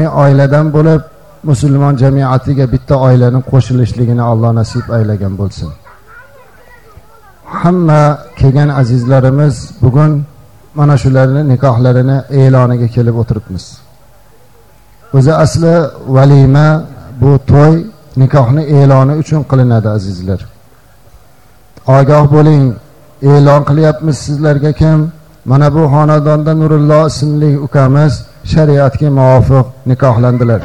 islomiy oiladan bo'lib musulmon jamiyatiga bitta oilani qo'shilishligini alloh nasib aylagan bo'lsin. Hamma kelgan azizlarimiz bugun mana shularni nikohlarini e'loniga kelib o'tiribmiz. O'zi asli valima bu to'y nikohni e'loni uchun qilinadi azizlar. Ogoh bo'ling e'lon qilyapmiz sizlarga kim? Mana bu xonadonda nurullo ismli ukamiz shariatga muvofiq nikohlandilar.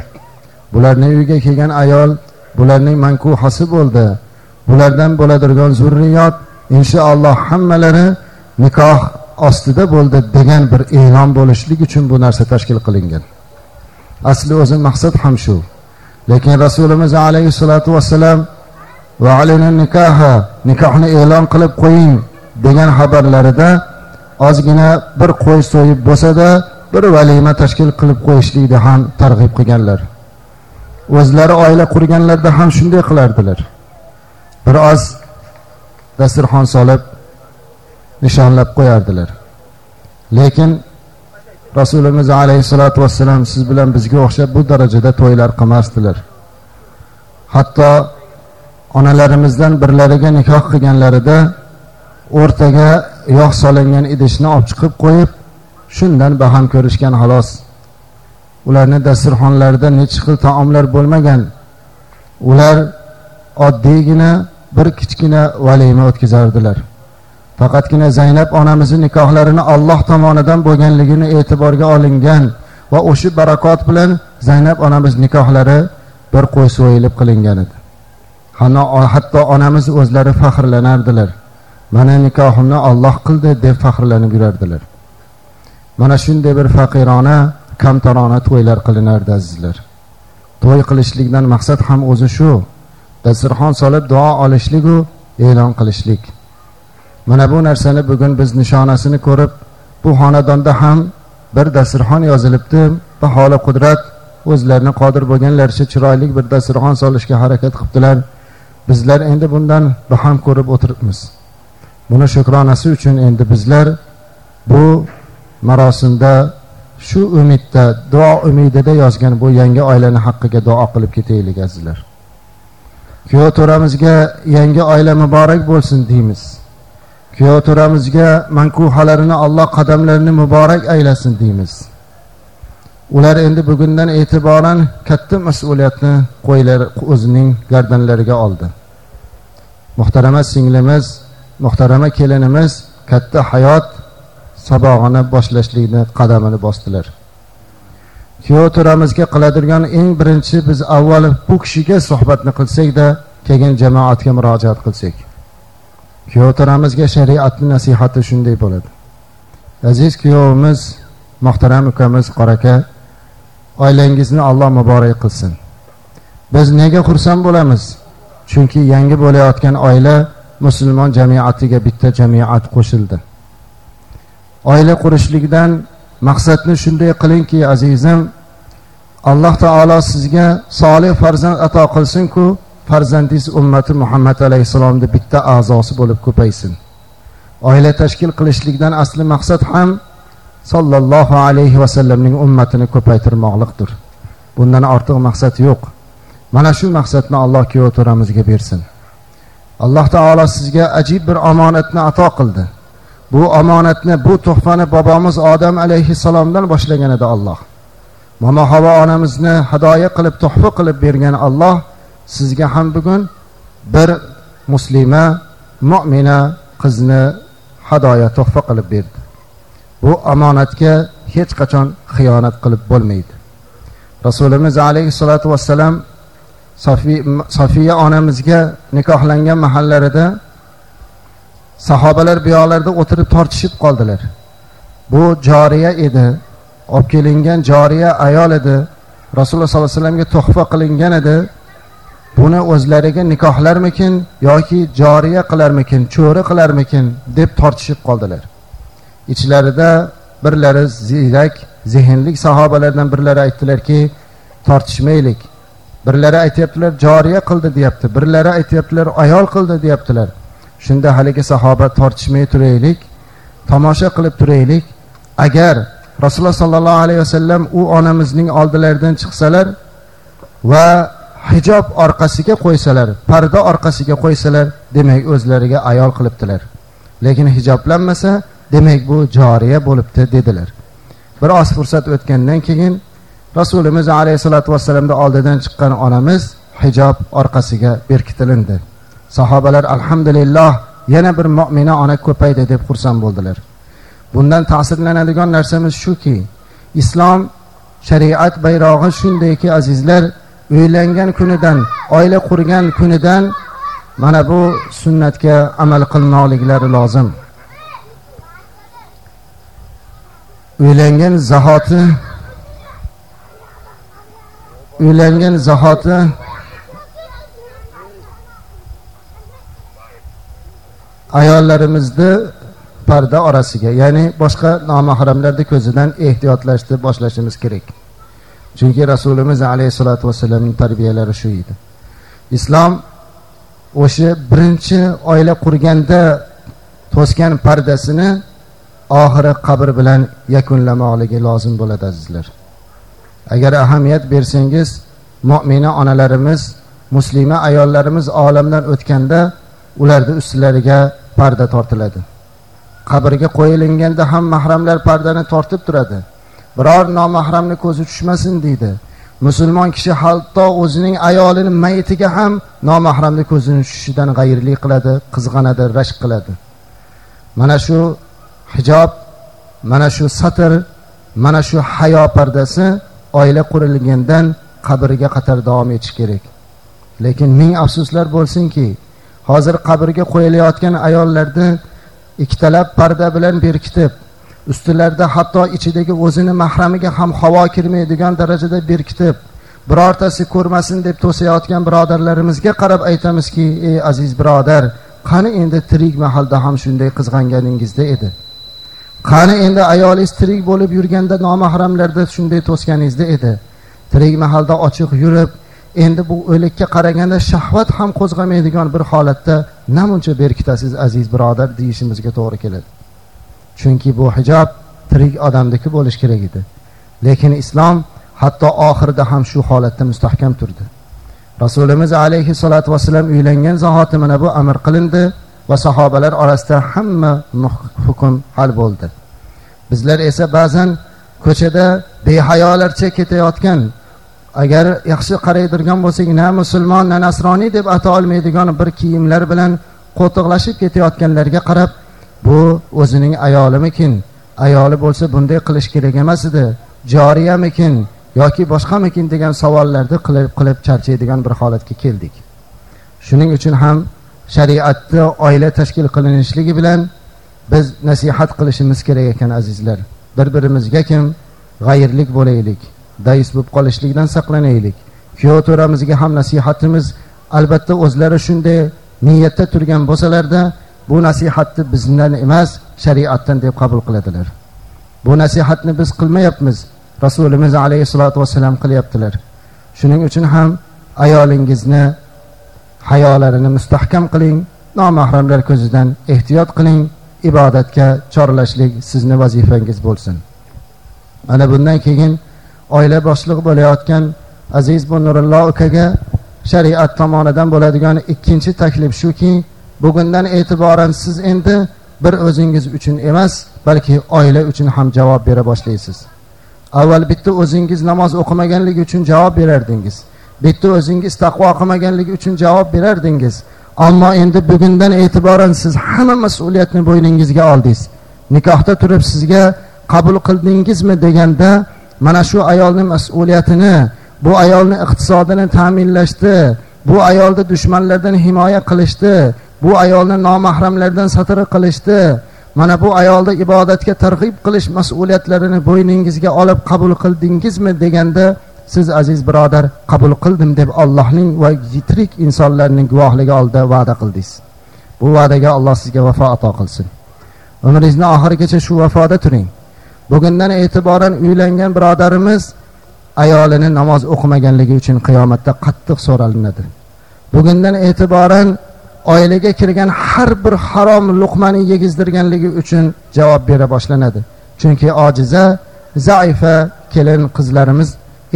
Bularning uyiga kelgan ayol bularning mankuhasi bo'ldi. Bulardan bo'ladirgan zurriyot inshaalloh hammalari nikoh ostida bo'ldi degan bir e'lon bo'lishlik uchun bu narsa tashkil qilingan. Asli o'zi maqsad ham shu. Lekin rasulimiz alayhissalotu vassalam va alina nikoha nikohni e'lon qilib qo'ying degan xabarlarida ozgina bir qo'y so'yib bo'lsada bir valima tashkil qilib qo'yishlikni ham targ'ib qilganlar. O'zlari oila qurganlarida ham shunday qilardilar. Biroz dasturxon solib nishonlab qo'yardilar. Lekin rasulimiz alayhissalotu vassalam siz bilan bizga o'xshab bu darajada to'ylar qilmasdilar. Hatto onalarimizdan birlariga nikoh qilganlarida o'rtaga yog' solingan idishni olib chiqib qo'yib shundan baham ko'rishgan xolos. Ularni dasturxonlarida necha xil taomlar bo'lmagan. Ular oddiygina bir kichkina valima o'tkazardilar. Faqatgina zaynab onamizni nikohlarini alloh tomonidan bo'lganligini e'tiborga olingan va o'sha barakot bilan zaynab onamiz nikohlari bir qo'y so'yilib qilingan edi. Hatto onamiz o'zlari faxrlanardilar. Mana nikohimni olloh qildi deb faxrlanib yurardilar. Mana shunday bir faqirona kamtarona to'ylar qilinardi azizlar. To'y qilishlikdan maqsad ham o'zi shu. Dasturxon solib duo olishliku e'lon qilishlik. Mana bu narsani bugun biz nishonasini ko'rib bu xonadonda ham bir dasturxon yozilibdi. Baholi qudrat o'zlarini qodir bo'lganlaricha chiroyli bir dasturxon solishga harakat qilibdilar. Bizlar endi bundan baham ko'rib o'tiribmiz. Buni shukronasi uchun endi bizlar bu marosimda shu umidda duo umidida yozgan bu yangi oilani haqqiga duo qilib ketaylik azizlar. Kuyov to'ramizga yangi oila muborak bo'lsin deymiz. Kuyov to'ramizga mankuhalarini alloh qadamlarini muborak aylasin deymiz. Ular endi bugundan e'tiboran katta mas'uliyatni qo'ylar o'zining gardanlariga oldi. Muhtarama singlimiz muhtarama kelinimiz katta hayot sabog'ini boshlashlikni qadamini bosdilar. Kuyov to'ramizga qiladigan eng birinchi biz avval bu kishiga suhbatni qilsakda keyin jamoatga murojaat qilsak. Kuyov to'ramizga shariatni nasihati shunday bo'ladi. Aziz kuyovimiz muhtaram ukamiz qoraka oilangizni alloh muborak qilsin. Biz nega xursand bo'lamiz? Chunki yangi bo'layotgan oila musulmon jamiyatiga bitta jamiyat qo'shildi. Oila qurishlikdan maqsadni shunday qilingki azizim alloh taolo sizga solih farzand ato qilsinku farzandingiz ummati muhammad alayhissalomni bitta a'zosi bo'lib ko'paysin. Oila tashkil qilishlikdan asli maqsad ham sollallohu alayhi vasallamning ummatini ko'paytirmoqliqdir. Bundan ortiq maqsad yo'q. Mana shu maqsadni alloh kuyov to'ramizga bersin. Alloh taolo sizga ajib bir omonatni ato qildi. Bu omonatni bu tuhfani bobomiz odam alayhissalomdan boshlagan edi olloh momo havo onamizni hadoya qilib tuhfa qilib bergan olloh sizga ham bugun bir muslima mo'mina qizni hadoya tuhfa qilib berdi. Bu omonatga hech qachon xiyonat qilib bo'lmaydi. Rasulimiz alayhissalotu vassalam sofiya onamizga nikohlangan mahallarida sahobalar bu yoqlarda o'tirib tortishib qoldilar. Bu joriya edi. Olib kelingan joriya ayol edi. Rasululloh sollallohu alayhi vasallamga tuhfa qilingan edi. Buni o'zlariga nikohlarmikin yoki joriya qilarmikin cho'ri qilarmikin deb tortishib qoldilar. Ichlarida birlari ziyrak zehnlik sahobalardan birlari aytdilarki tortishmaylik. Birlari aytyaptilar joriya qildi deyapti. Birlari aytyaptilar ayol qildi deyaptilar. Shunda haligi sahoba tortishmay turaylik tomosha qilib turaylik. Agar rasululloh sollallohu alayhi vasallam u onamizning oldilaridan chiqsalar va hijob orqasiga qo'ysalar parda orqasiga qo'ysalar demak o'zlariga ayol qilibdilar. Lekin hijoblanmasa demak bu joriya bo'libdi dedilar. Bir oz fursat o'tgandan keyin rasulimiz alayhissalotu vassalamni oldidan chiqqan onamiz hijob orqasiga berkitilindi. Sahobalar alhamdulillah yana bir mo'mina ona ko'paydi deb xursand bo'ldilar. Bundan ta'sirlanadigan narsamiz shuki islom shariat bayrog'i shundayki azizlar uylangan kunidan oila qurgan kunidan mana bu sunnatga amal qilmoqliklari lozim. Uylangan zahoti uylangan zahoti ayollarimizni parda orasiga ya'ni boshqa nomahramlarni ko'zidan ehtiyotlashni boshlashimiz kerak. Chunki rasulimiz alayhissalotu vassalamning tarbiyalari shu edi. Islom o'sha birinchi oila qurganda to'sgan pardasini oxiri qabr bilan yakunlamoqligi lozim bo'ladi azizlar. Agar ahamiyat bersangiz mo'mina onalarimiz muslima ayollarimiz olamdan o'tganda ularni ustilariga parda tortiladi. Qabrga qo'yilinganda ham mahramlar pardani tortib turadi. Biror nomahramni ko'zi tushmasin deydi. Musulmon kishi hatto o'zining ayolini mayitiga ham nomahramni ko'zini tushishidan g'ayirlik qiladi qizg'anadi rashk qiladi. Mana shu hijob mana shu satr mana shu hayo pardasi oila qurilgandan qabrga qadar davom etishi kerak. Lekin ming afsuslar bo'lsinki hozir qabrga qo'yilayotgan ayollarni ikkitalab parda bilan berkitib ustilarida hatto ichidagi o'zini mahramiga ham havo kirmaydigan darajada berkitib birortasi ko'rmasin deb to'sayotgan birodarlarimizga qarab aytamizki ey aziz birodar qani endi tirik mahalda ham shunday qizg'anganingizda? edi. Qani endi ayolingiz tirik bo'lib yurganda nomahramlarda shunday to'sganingizda? edi. Tirik mahalda ochiq yurib endi bu o'likka qaraganda shahvat ham qo'zg'amaydigan bir holatda namuncha berkitasiz aziz birodar deyishimizga to'g'ri keladi. Chunki bu hijob tirik odamniki bo'lishi kerak edi. Lekin islom hatto oxirida ham shu holatda mustahkam turdi. Rasulimiz alayhissalotu vassalam uylangan zahoti mana bu amr qilindi va sahobalar orasida hamma hukm hal bo'ldi. Bizlar esa ba'zan ko'chada behayolarcha ketayotgan agar yaxshi qaraydirgan bo'lsak na musulmon na nasroniy deb ata olmaydigan bir kiyimlar bilan qo'tiqlashib ketayotganlarga qarab bu o'zining ayolimikin? Ayoli bo'lsa bunday qilish kerak emas edi joriyamikin yoki boshqamikin? degan savollarni qilib qilib charchaydigan bir holatga keldik. Shuning uchun ham shariatda oila tashkil qilinishligi bilan biz nasihat qilishimiz kerak ekan azizlar. Bir birimizga kim g'ayirlik bo'laylik? Dais bo'lib qolishlikdan saqlanaylik. Kuyov to'ramizga ham nasihatimiz albatta o'zlari shunday niyatda turgan bo'lsalarda bu nasihatni bizdan emas shariatdan deb qabul qiladilar. Bu nasihatni biz qilmayapmiz rasulimiz alayhissalotu vassalam qilyaptilar. Shuning uchun ham ayolingizni hayolarini mustahkam qiling nomahramlar ko'zidan ehtiyot qiling ibodatga chorlashlik sizni vazifangiz bo'lsin. Mana bundan keyin oila boshlig'i bo'layotgan aziz bu nurullo ukaga shariat tomonidan bo'ladigan ikkinchi taklif shuki bugundan e'tiboran siz endi bir o'zingiz uchun emas balki oila uchun ham javob bera boshlaysiz. Avval bitta o'zingiz namoz o'qimaganligi uchun javob berardingiz. Bitta o'zingiz taqvo qilmaganligi uchun javob berardingiz. Ammo endi bugundan e'tiboran siz hamma mas'uliyatni bo'yningizga oldingiz. Nikohda turib sizga qabul qildingizmi deganda mana shu ayolni mas'uliyatini bu ayolni iqtisodini ta'minlashdi bu ayolni dushmanlardan himoya qilishdi bu ayolni nomahramlardan satr qilishdi. Mana bu ayolni ibodatga targ'ib qilish mas'uliyatlarini bo'yningizga olib qabul qildingizmi deganda siz aziz birodar qabul qildim deb allohning va tirik insonlarning guvohligi oldida va'da qildingiz. Bu va'daga alloh sizga vafo ato qilsin. Umringizni oxirigacha shu vafoda turing. Bugundan e'tiboran uylangan birodarimiz ayolini namoz o'qimaganligi uchun qiyomatda qattiq so'ralinadi. Bugundan e'tiboran oilaga kirgan har bir harom luqmani yegizdirganligi uchun javob bera boshlanadi. Chunki ojiza zaifa kelin qizlarimiz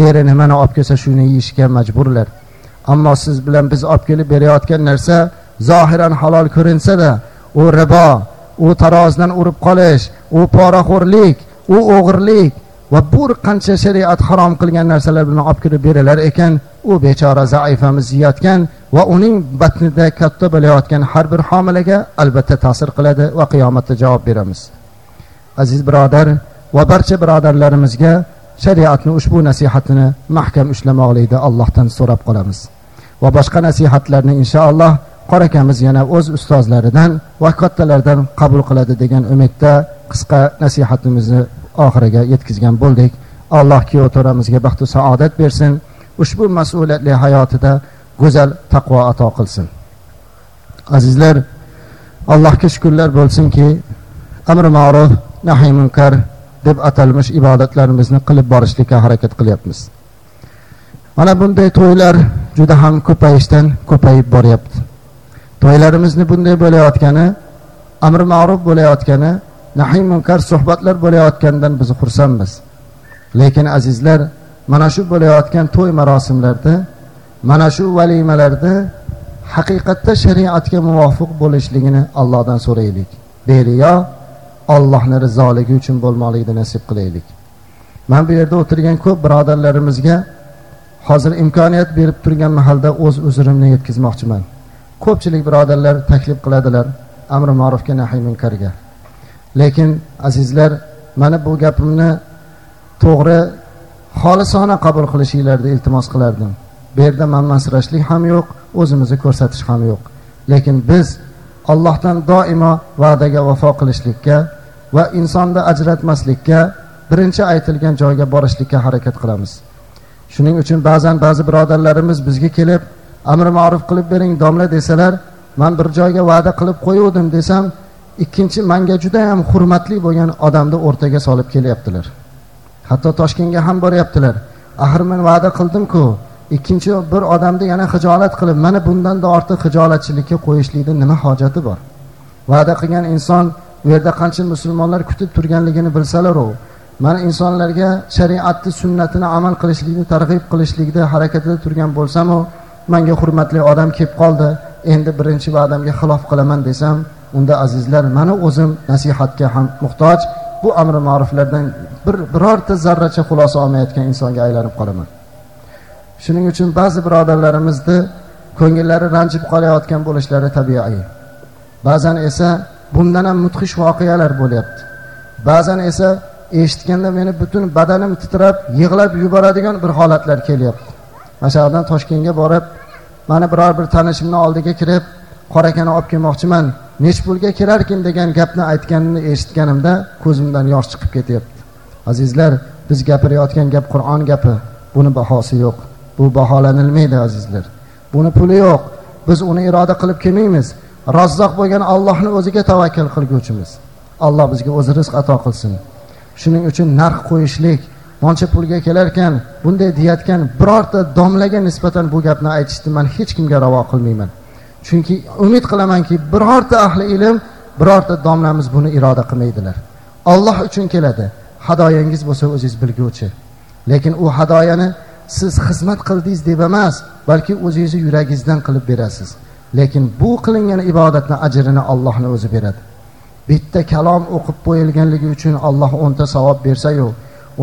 erini mana olib kelsa shuni yeyishga majburlar. Ammo siz bilan biz olib kelib berayotgan narsa zohiran halol ko'rinsada u ribo u tarozidan urib qolish u poraxo'rlik u o'g'irlik va bu qancha shariat harom qilgan narsalar bilan olib kirib berilar ekan u bechora zaifamiz yeyotgan va uning batnida katta bo'layotgan har bir homilaga albatta ta'sir qiladi va qiyomatda javob beramiz. Aziz birodar va barcha birodarlarimizga shariatni ushbu nasihatini mahkam ushlamoqlikni allohdan so'rab qolamiz. Va boshqa nasihatlarni inshaalloh qor akamiz yana o'z ustozlaridan va kattalardan qabul qiladi degan umidda qisqa nasihatimizni oxiriga yetkazgan bo'ldik. Alloh kuyov to'ramizga baxtu saodat bersin. Ushbu mas'uliyatli hayotida go'zal taqvo ato qilsin. Azizlar allohga shukurlar bo'lsinki amri ma'ruf nahiy munkar deb atalmish ibodatlarimizni qilib borishlikka harakat qilyapmiz. Mana bunday to'ylar juda ham ko'payishdan ko'payib boryapti. To'ylarimizni bunday bo'layotgani amri ma'ruf bo'layotgani nahiy munkar suhbatlar bo'layotganidan biz xursandmiz. Lekin azizlar mana shu bo'layotgan to'y marosimlarda mana shu valimalarda haqiqatda shariatga muvofiq bo'lishligini allohdan so'raylik beriyo ollohni rizoligi uchun bo'lmoqligini nasib qilaylik. Man bu yerda o'tirgan ko'p birodarlarimizga hozir imkoniyat berib turgan mahalda o'z uzrimni yetkazmoqchiman. Ko'pchilik birodarlar taklif qiladilar amri ma'rufga nahiy munkarga lekin azizlar mana bu gapimni to'g'ri xolisona qabul qilishinglarni iltimos qilardim. Bu yerda manmansirashlik ham yo'q o'zimizni ko'rsatish ham yo'q. Lekin biz allohdan doimo va'daga vafo qilishlikka va insonni ajratmaslikka birinchi aytilgan joyga borishlikka harakat qilamiz. Shuning uchun ba'zan ba'zi birodarlarimiz bizga kelib amri ma'ruf qilib bering domla desalar man bir joyga va'da qilib qo'yuvdim desam ikkinchi manga juda ham hurmatli bo'lgan odamni o'rtaga solib kelyaptilar. Hatto toshkentga ham boryaptilar. Axir men va'da qildimku ikkinchi bir odamni yana hijolat qilib mana bundanda ortiq hijolatchilikka qo'yishlikni nima hojati bor? Va'da qilgan inson u yerda qancha musulmonlar kutib turganligini bilsalaru mana insonlarga shariatni sunnatini amal qilishlikni targ'ib qilishlikda harakatida turgan bo'lsamu manga hurmatli odam kelib qoldi. Endi birinchi va'damga xilof qilaman desam unda azizlar mani o'zim nasihatga ham muhtoj. Bu amri ma'ruflardan bir birorta zarracha xulosa olmayotgan insonga aylanib qolaman. Shuning uchun ba'zi birodarlarimizni ko'ngillari ranjib qolayotgan bo'lishlari tabiiy. Ba'zan esa bundan ham mudhish voqealar bo'lyapti. Ba'zan esa eshitganda meni butun badanim titrab yig'lab yuboradigan bir holatlar kelyapti. Mana shu yoqdan toshkentga borib mani biror bir tanishimni oldiga kirib qorakani olib kelmoqchiman. Nechi pulga kirarkin degan gapni aytganini eshitganimda ko'zimdan yosh chiqib ketyapti. Azizlar biz gapirayotgan gap qur'on gapi. Buni bahosi yo'q. Bu baholanilmaydi azizlar. Buni puli yo'q. Biz uni iroda qilib kelmaymiz. Razzoq bo'lgan allohni o'ziga tavakkal qilguvchimiz. Alloh bizga o'zi rizq ato qilsin. Shuning uchun narx qo'yishlik moncha pulga kelarkan bunday deyayotgan birorta domlaga nisbatan bu gapni aytishni man hech kimga ravo qilmayman. Chunki umid qilamanki birorta ahli ilm birorta domlamiz buni iroda qilmaydilar. Olloh uchun keladi. Hadoyangiz bo'lsa o'zingiz bilguvchi. Lekin u hadoyani siz xizmat qildingiz deb emas balki o'zingizni yuragingizdan qilib berasiz. Lekin bu qilingan ibodatni ajrini ollohni o'zi beradi. Bitta kalom o'qib qo'yilganligi uchun olloh o'nta savob bersayu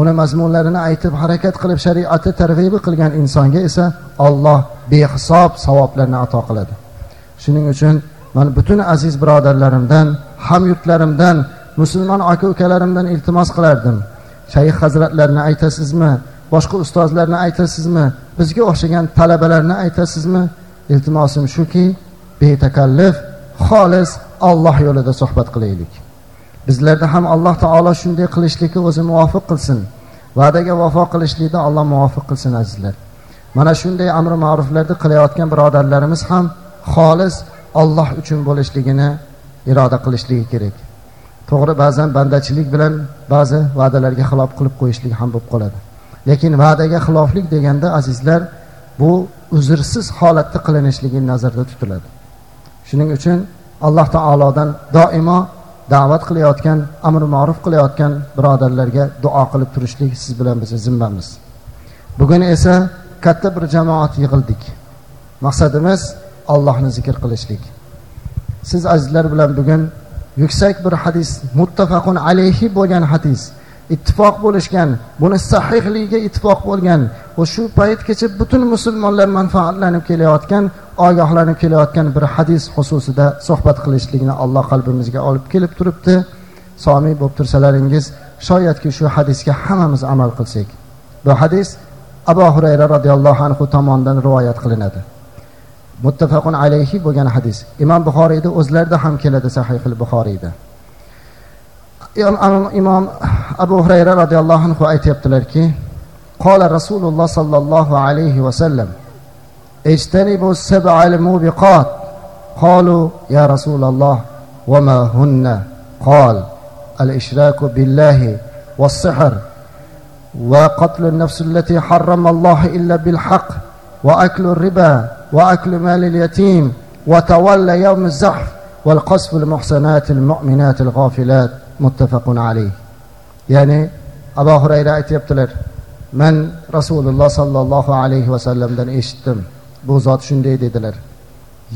uni mazmunlarini aytib harakat qilib shariatni targ'ibi qilgan insonga esa olloh behisob savoblarni ato qiladi. Shuning uchun man butun aziz birodarlarimdan hamyurtlarimdan musulmon aka ukalarimdan iltimos qilardim. Shayx hazratlarni aytasizmi? Boshqa ustozlarni aytasizmi? Bizga o'xshagan talabalarni aytasizmi? Iltimosim shuki betakallif xolis olloh yo'lida suhbat qilaylik. Bizlarni ham alloh taolo shunday qilishlikka o'zi muvofiq qilsin. Va'daga vafo qilishlikda alloh muvofiq qilsin azizlar. Mana shunday amri ma'ruflarni qilayotgan birodarlarimiz ham xolis olloh uchun bo'lishligini iroda qilishligi kerak. To'g'ri ba'zan bandachilik bilan ba'zi va'dalarga xilof qilib qo'yishlik ham bo'lib qoladi. Lekin va'daga xiloflik deganda azizlar bu uzrsiz holatda qilinishligi nazarda tutiladi. Shuning uchun alloh taolodan doimo da'vat qilayotgan amr ma'ruf qilayotgan birodarlarga duo qilib turishlik siz bilan bizni zimmamiz. Bugun esa katta bir jamoat yig'ildik. Maqsadimiz allohni zikr qilishlik. Siz azizlar bilan bugun yuksak bir hadis muttafaqun alayhi bo'lgan hadis ittifoq bo'lishgan buni sahihligiga ittifoq bo'lgan va shu paytgacha butun musulmonlar manfaatlanib kelayotgan ogohlanib kelayotgan bir hadis xususida suhbat qilishlikni alloh qalbimizga olib kelib turibdi. Somiy bo'lib tursalaringiz shoyatki shu hadisga hammamiz amal qilsak. Bu hadis abu hurayra roziyallohu anhu tomonidan rivoyat qilinadi. muttafaqun alayhi bo'lgan hadis imom buxoriyda o'zlarida ham keladi sahihil buxoriyda imom abu hurayra roziyallohu anhu aytyaptilarki qola rasululloh sollallohu alayhi vasallam اجتنبوا السبع الموبقات قالوا يا رسول الله وما هن قال الإشراك بالله والسحر وقتل النفس التي حرم الله إلا بالحق وأكل الربا وأكل مال اليتيم وتولى يوم الزحف والقصف المحسنات المؤمنات الغافلات متفق عليه يعني أبا هريرة aytyaptilar man rasululloh sollallohu alayhi vasallamdan eshitdim bu zot shunday dedilar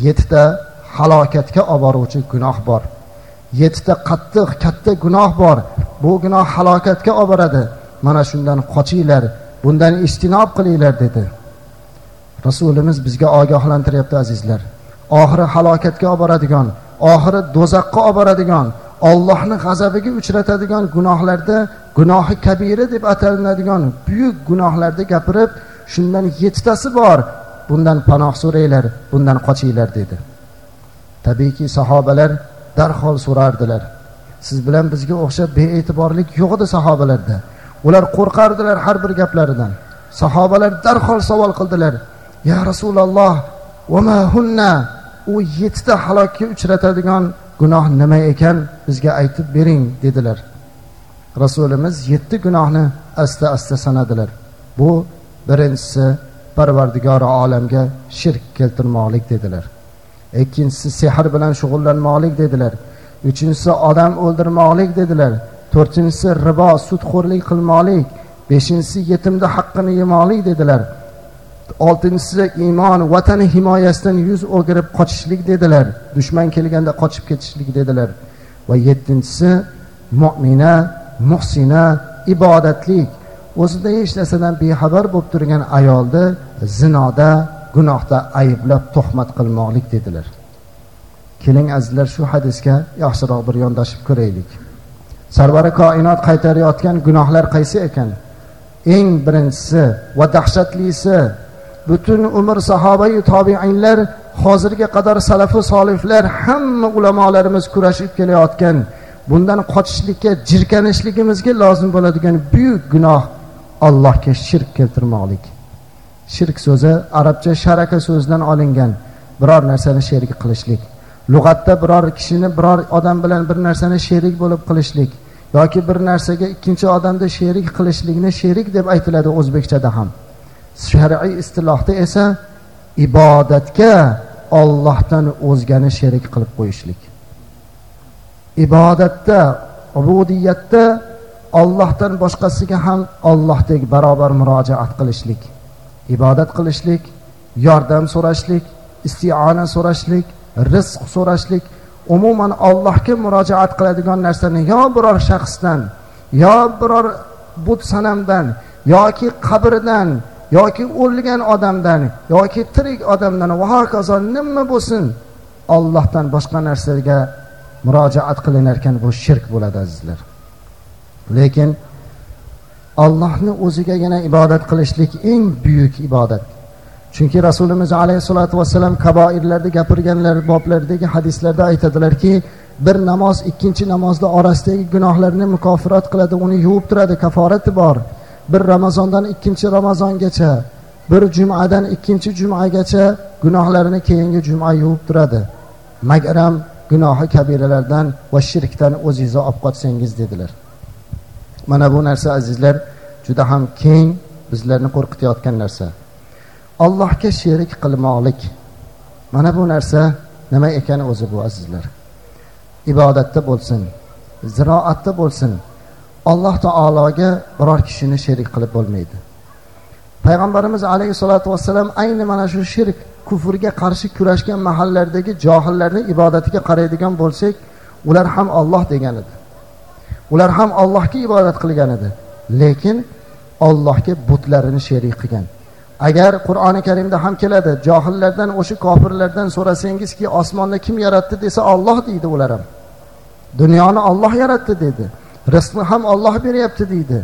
yettita halokatga olib boruvchi gunoh bor yettita qattiq katta gunoh bor bu gunoh halokatga olib boradi mana shundan qochinglar bundan ijtinob qilinglar dedi rasulimiz bizga ogohlantiryapti azizlar. Oxiri halokatga olib boradigan oxiri do'zaxqa olib boradigan ollohni g'azabiga uchratadigan gunohlarda gunohi kabira deb ataladigan buyuk gunohlarda gapirib shundan yettitasi bor. Bundan panoh so'ranglar bundan qochinglar dedi. Tabiiyki sahobalar darhol so'rardilar. Siz bilan bizga o'xshab bee'tiborlik yo'q edi sahobalarda. Ular qo'rqardilar har bir gaplaridan. Sahobalar darhol savol qildilar. Ya rasululloh hunna? U yettita halokka uchratadigan gunoh nima ekan bizga aytib bering dedilar. Rasulimiz yetti gunohni asta asta sanadilar. Bu birinchisi parvardigori olamga shirk keltirmoqlik dedilar. Ikkinchisi sehr bilan shug'ullanmoqlik dedilar. Uchinchisi odam o'ldirmoqlik dedilar. To'rtinchisi ribo sudxo'rlik qilmoqlik. Beshinchisi yetimni haqqini yemoqlik dedilar. Oltinchisi iymon vatani himoyasidan yuz o'girib qochishlik dedilar. Dushman kelganda qochib ketishlik dedilar. Va yettinchisi mo'mina muhsina ibodatlik. O'zida hech narsadan bexabar bo'lib turgan ayolni zinoda gunohda ayblab tuhmat qilmoqlik dedilar. Keling azizlar shu hadisga yaxshiroq bir yondashib ko'raylik. Sarvari koinot qaytarayotgan gunohlar qaysi ekan? Eng birinchisi va dahshatlisi butun umr sahobai tobiinlar hozirga qadar salafi solihlar hamma ulamolarimiz kurashib kelayotgan. Bundan qochishlikka jirkanishligimizga lozim bo'ladigan buyuk gunoh allohga shirk keltirmoqlik. Shirk so'zi arabcha sharaka so'zidan olingan. Biror narsani sherik qilishlik. Lug'atda biror kishini biror odam bilan bir narsani sherik bo'lib qilishlik yoki bir narsaga ikkinchi odamni sherik qilishlikni sherik deb aytiladi o'zbekchada ham. Shar'iy istilohda esa ibodatga ollohdan o'zgani sherik qilib qo'yishlik. Ibodatda ubudiyatda ollohdan boshqasiga ham ollohdek barobar murojaat qilishlik ibodat qilishlik yordam so'rashlik istiona so'rashlik rizq so'rashlik umuman ollohga murojaat qiladigan narsani yo biror shaxsdan yo biror but sanamdan yoki qabrdan yoki o'lgan odamdan yoki tirik odamdan va hokazo nima bo'lsin ollohdan boshqa narsaga murojaat qilinarkan bu shirk bo'ladi azizlar. Lekin ollohni o'zigagina ibodat qilishlik eng buyuk ibodat. Chunki rasulimiz alayhissalotu vassalam kaboirlarni gapirganlar boblardagi hadislarda aytadilarki bir namoz ikkinchi namozni orasidagi gunohlarni mukofirat qiladi uni yuvib turadi kaforati bor. Bir ramazondan ikkinchi ramazongacha bir jumadan ikkinchi jumagacha gunohlarini keyingi juma yuvib turadi. Magaram gunohi kabiralardan va shirkdan o'zingizni olib qochsangiz dedilar. Mana bu narsa azizlar juda ham keng bizlarni qo'rqitayotgan narsa. Allohga sherik qilmoqlik. Mana bu narsa nima ekan o'zi bu azizlar? Ibodatda bo'lsin ziroatda bo'lsin alloh taologa biror kishini sherik qilib bo'lmaydi. Payg'ambarimiz alayhissalotu vassalam ayni mana shu shirk kufrga qarshi kurashgan mahallardagi johillarni ibodatiga qaraydigan bo'lsak ular ham olloh degan edi. Ular ham ollohga ibodat qilgan edi lekin ollohga butlarini sherik qilgan. Agar qur'oni karimda ham keladi johillardan o'sha kofirlardan so'rasangizki osmonni kim yaratdi desa olloh deydi ular ham. Dunyoni olloh yaratdi dedi. Rizqni ham olloh beryapti deydi.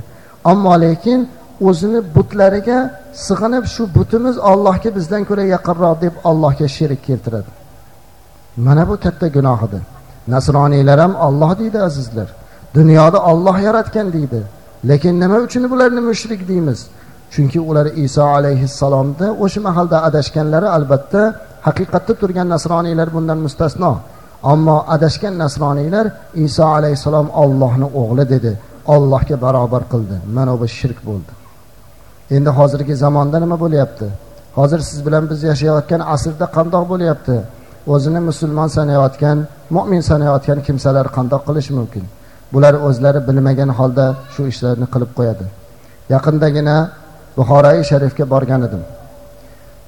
Ammo lekin o'zini butlariga sig'inib shu butimiz ollohga bizdan ko'ra yaqinroq deb allohga sherik keltiradi. Mana bu katta gunoh edi nasroniylar ham olloh deydi azizlar. Dunyoda olloh yaratgan deydi. Lekin nima uchun bularni mushrik deymiz? Chunki ular iso alayhissalomni o'sha mahalda adashganlari albatta haqiqatda turgan nasroniylar bundan mustasno. Ammo adashgan nasroniylar iso alayhissalom ollohni o'g'li dedi. Ollohga barobar qildi. Mana bu shirk bo'ldi. Endi hozirgi zamonda nima bo'lyapti? Hozir siz bilan biz yashayotgan asrda qandoq bo'lyapti? O'zini musulmon sanayotgan mo'min sanayotgan kimsalar qandoq qilishi mumkin? Bular o'zlari bilmagan holda shu ishlarni qilib qo'yadi. Yaqindagina buxoroi sharifga borgan edim.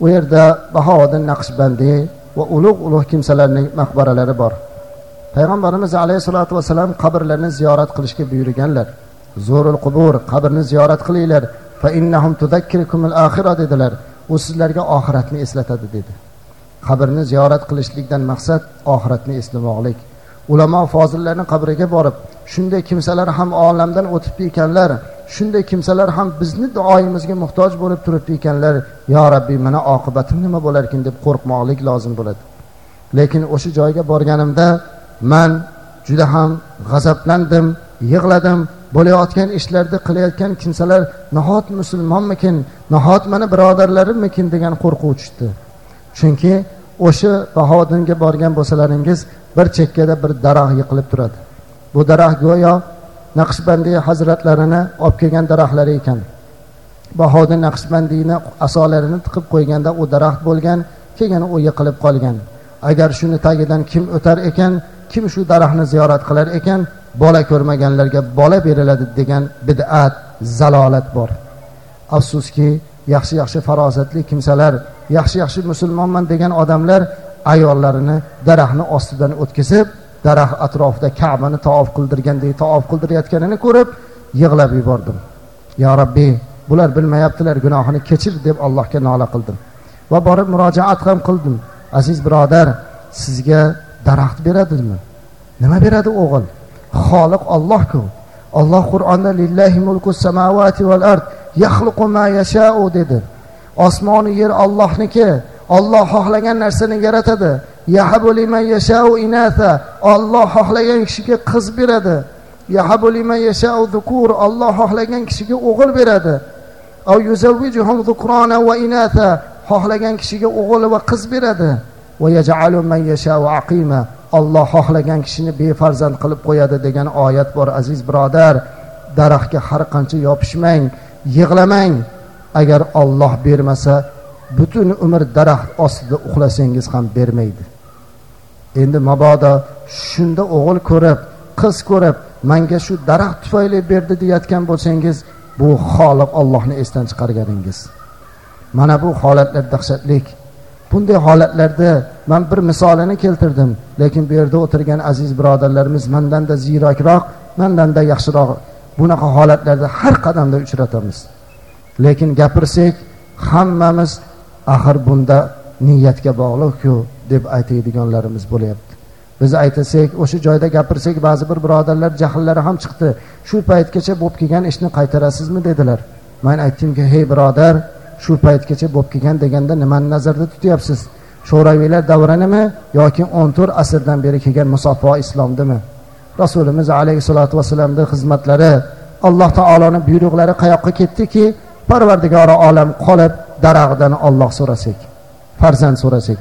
U yerda bahovuddin naqshbandiy va ulug' ulug' kimsalarning maqbaralari bor. Payg'ambarimiz alayhissalotu vassalam qabrlarni ziyorat qilishga buyurganlar. Zo'rul qubur qabrni ziyorat qilinglar. Fa innahum oxira dedilar. U sizlarga oxiratni eslatadi dedi. Qabrni ziyorat qilishlikdan maqsad oxiratni eslamoqlik. Ulamo fozillarni qabriga borib shunday kimsalar ham olamdan o'tibdi ekanlar. Shunday kimsalar ham bizni duoyimizga muhtoj bo'lib turibdi ekanlar. Yo rabbiy mana oqibatim nima bo'larkin deb qo'rqmoqlik lozim bo'ladi. Lekin o'sha joyga borganimda man juda ham g'azablandim yig'ladim. Bo'layotgan ishlarni qilayotgan kimsalar nahot musulmonmikin nahot mana birodarlarimmikin degan qo'rquv tushdi. Chunki o'sha bahodinga borgan bo'lsalaringiz bir chekkada bir daraxt yiqilib turadi. Bu daraxt go'yo naqshbandiy hazratlarini olib kelgan daraxtlari ekan. Bahodir naqshbandiyni asolarini tiqib qo'yganda u daraxt bo'lgan keyin u yiqilib qolgan. Agar shuni tagidan kim o'tar ekan kim shu daraxtni ziyorat qilar ekan bola ko'rmaganlarga bola beriladi degan bid'at zalolat bor. Afsuski yaxshi yaxshi farosatli kimsalar yaxshi yaxshi musulmonman degan odamlar ayollarini daraxtni ostidan o'tkazib daraxt atrofida kabani taof qildirgandek taof qildirayotganini ko'rib yig'lab yubordim. Yo rabbiy bular bilmayaptilar gunohini kechir deb allohga nola qildim. Va borib murojaat ham qildim. Aziz birodar sizga daraxt beradimi? Nima beradi o'g'il? Xoliq ollohku olloh qur'onda lillahi mulku samavati val ard yaxluqu ma yashau dedi. Osmonu yer ollohniki olloh xohlagan narsani yaratadi. Yahabu liman yashau inatha. Olloh xohlagan kishiga qiz beradi. Yahabu liman yashau dhukur. Olloh xohlagan kishiga o'g'il beradi. Av yuzavvijuhum dhukrana va inatha. Xohlagan kishiga o'g'il va qiz beradi. Va yaj'alu man yashau aqima. Olloh xohlagan kishini befarzand qilib qo'yadi degan oyat bor aziz birodar. Daraxtga har qancha yopishmang yig'lamang. Agar olloh bermasa butun umr daraxt ostida uxlasangiz ham bermaydi. Endi mabodo shunda o'g'il ko'rib qiz ko'rib manga shu daraxt tufayli berdi deyayotgan bo'lsangiz bu xoliq ollohni esdan chiqarganingiz. Mana bu holatlar dahshatlik. Bunday holatlarda man bir misolini keltirdim lekin bu yerda o'tirgan aziz birodarlarimiz mandanda ziyrakroq mandanda yaxshiroq bunaqa holatlarda har qadamda uchratamiz. Lekin gapirsak hammamiz axir bunda niyatga bog'liqku. Deb aytadiganlarimiz bo'lyapti. Biz aytasak o'sha joyda gapirsak ba'zi bir birodarlar jahllari ham chiqdi. Shu paytgacha bo'lib kelgan ishni qaytarasizmi dedilar. Man aytdimki hey birodar shu paytgacha bo'lib kelgan deganda nimani nazarda tutyapsiz? Sho'raviylar davranimi yoki o'n to'rt asrdan beri kelgan musaffo islomdimi? Rasulimiz alayhissalotu vassalamni xizmatlari alloh taoloni buyruqlari qayoqqa ketdiki parvardigori olam qolib daraxtdan olloh so'rasak farzand so'rasak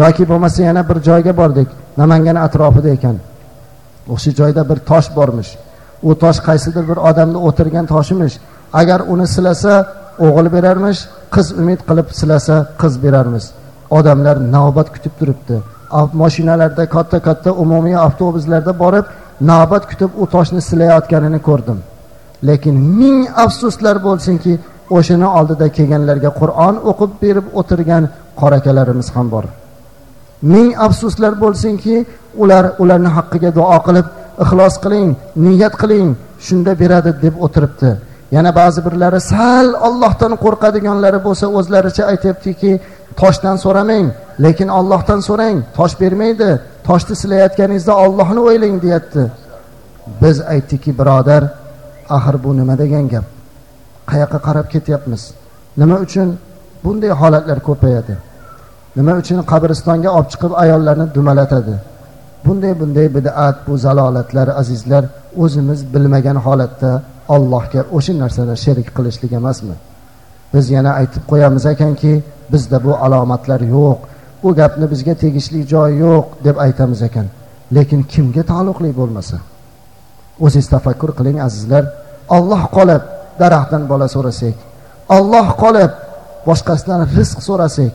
yoki bo'lmasa yana bir joyga bordik. Namangan atrofida ekan. O'sha joyda bir tosh bormish. U tosh qaysidir bir odamni o'tirgan toshimish. Agar uni silasa o'g'il berarmish qiz umid qilib silasa qiz berarmiz odamlar navbat kutib turibdi. Mashinalarda katta katta umumiy avtobuslarda borib navbat kutib u toshni silayotganini ko'rdim. Lekin ming afsuslar bo'lsinki o'shani oldida kelganlarga qur'on o'qib berib o'tirgan qorakalarimiz ham bor. Ming afsuslar bo'lsinki ular ularni haqqiga duo qilib ixlos qiling niyat qiling shunda beradi deb o'tiribdi. Yana ba'zi birlari sal ollohdan qo'rqadiganlari bo'lsa o'zlaricha aytyaptiki toshdan so'ramang lekin ollohdan so'rang tosh bermaydi toshni silayotganingizda ollohni o'ylang deyapti. Biz aytdikki birodar axir bu nima degan gap? Qayoqqa qarab ketyapmiz? Nima uchun bunday holatlar ko'payadi? Nima uchun qabristonga olib chiqib ayollarni dumalatadi? Bunday bunday bidat bu zalolatlar azizlar o'zimiz bilmagan holatda allohga o'sha narsada sherik qilishlik emasmi? Biz yana aytib qo'yamiz ekanki bizda bu alomatlar yo'q bu gapni bizga tegishli joyi yo'q deb aytamiz ekan. Lekin kimga taalluqli bo'lmasa? O'zingiz tafakkur qiling azizlar. Olloh qolib daraxtdan bola so'rasak olloh qolib boshqasidan rizq so'rasak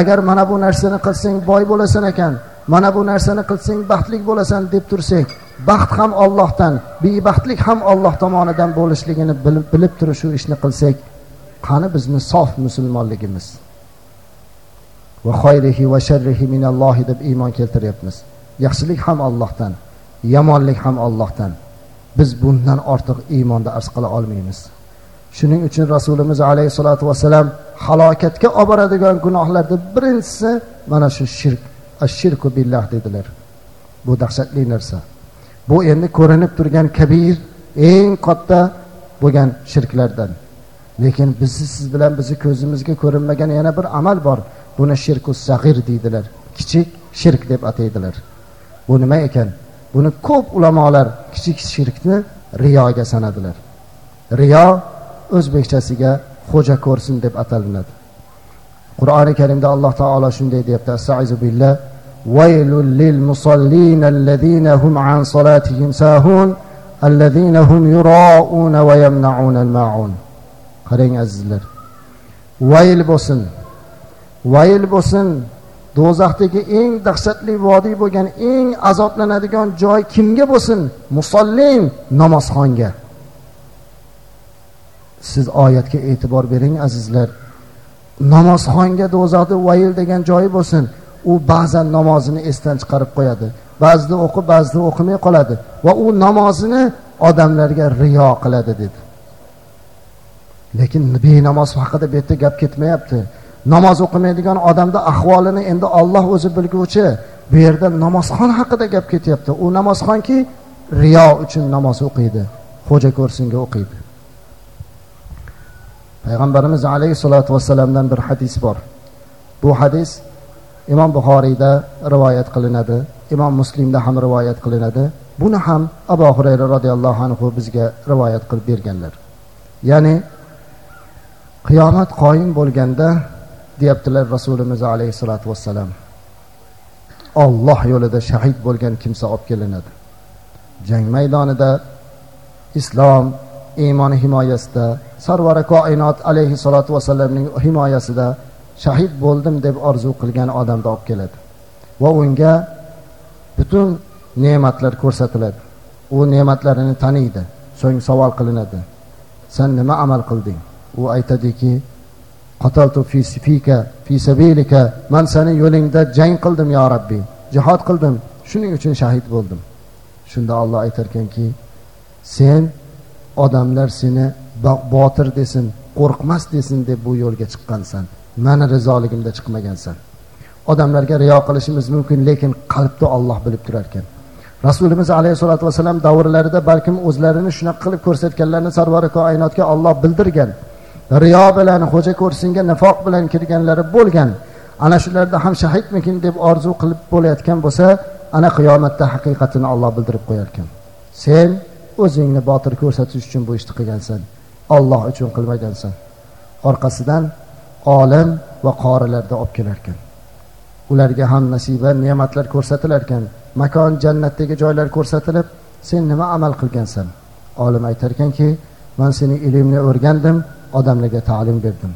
agar mana bu narsani qilsang boy bo'lasan ekan. Mana bu narsani qilsang baxtli bo'lasan deb tursak baxt ham ollohdan bebaxtlik ham olloh tomonidan bo'lishligini bilib, bilib turib shu ishni qilsak qani bizni sof musulmonligimiz? Va xoyrihi va sharrihi minallohi deb iymon keltiryapmiz. Yaxshilik ham ollohdan yomonlik ham ollohdan biz bundan ortiq iymonda arz qila olmaymiz. Shuning uchun rasulimiz alayhissalotu vassalam halokatga olib boradigan gunohlarni birinchisi mana shu shirk ashirku billah dedilar. Bu dahshatli narsa. Bu endi ko'rinib turgan kabir eng katta bo'lgan shirklardan. Lekin bizni siz bilan bizni ko'zimizga ko'rinmagan yana bir amal bor. Buni shirku sag'ir deydilar. Kichik shirk deb ataydilar. Bu nima ekan? Buni ko'p ulamolar kichik shirkni riyoga sanadilar. Riyo o'zbekchasiga xo'ja ko'rsin deb atalinadi qur'oni karimda alloh taolo shunday deyaptiqarang lil allazina hum an solatihim sahun allazina hum yurauna maun qarang azizlar vayil bo'lsin vayil bo'lsin. Do'zaxdagi eng dahshatli vodiy bo'lgan eng azoblanadigan joy kimga bo'lsin? Musollim namozxonga. Siz oyatga e'tibor bering azizlar. Namozxonga do'zaxda vayil degan joyi bo'lsin. U ba'zan namozini esdan chiqarib qo'yadi. Ba'zida o'qib ba'zida o'qimay qoladi. Va u namozini odamlarga riyo qiladi dedi. Lekin benamoz haqida bu yerda gap ketmayapti. Namoz o'qimaydigan odamni ahvolini endi olloh o'zi bilguvchi. Bu yerda namozxon haqida gap ketyapti. U namozxonki riyo uchun namoz o'qiydi. Xo'ja ko'rsinga o'qiydi. Payg'ambarimiz alayhissalotu vassalamdan bir hadis bor. Bu hadis imom buxoriyda rivoyat qilinadi imom muslimda ham rivoyat qilinadi. Buni ham abu hurayra roziyallohu anhu bizga rivoyat qilib berganlar. Ya'ni qiyomat qoyim bo'lganda deyaptilar rasulimiz alayhissalotu vassalam. Olloh yo'lida shahid bo'lgan kimsa olib kelinadi. Jang maydonida islom iymoni himoyasida sarvari koinot alayhissalotu vassalamning himoyasida shahid bo'ldim deb orzu qilgan odamni olib keladi. Va unga butun ne'matlar ko'rsatiladi. U ne'matlarini taniydi so'ng savol qilinadi. San nima amal qilding? U aytadiki qataltu fi fika fi sabilika man seni yo'lingda jang qildim yo rabbiy jihod qildim shuning uchun shahid bo'ldim. Shunda olloh aytarkanki sen odamlar seni botir desin qo'rqmas desin deb bu yo'lga chiqqansan. Mani rizoligimda chiqmagansan. Odamlarga riyo qilishimiz mumkin lekin qalbni olloh bilib turar ekan rasulimiz alayhissalotu vassalam davrlarida balkim o'zlarini shunaqa qilib ko'rsatganlarini sarvari koinotga olloh bildirgan riyo bilan xo'ja ko'rsinga nifoq bilan kirganlari bo'lgan ana shularda ham shahidmikin deb orzu qilib bo'layotgan bo'lsa ana qiyomatda haqiqatini olloh bildirib qo'yar ekan sen o'zingni botir ko'rsatish uchun bu ishni qilgansan. Olloh uchun qilmagansan orqasidan olim va qorilarda olib kelar ekan ularga ham nasiba ne'matlar ko'rsatilar ekan makon jannatdagi joylar ko'rsatilib sen nima amal qilgansan olim aytarkanki man seni ilmni o'rgandim odamlarga ta'lim berdim.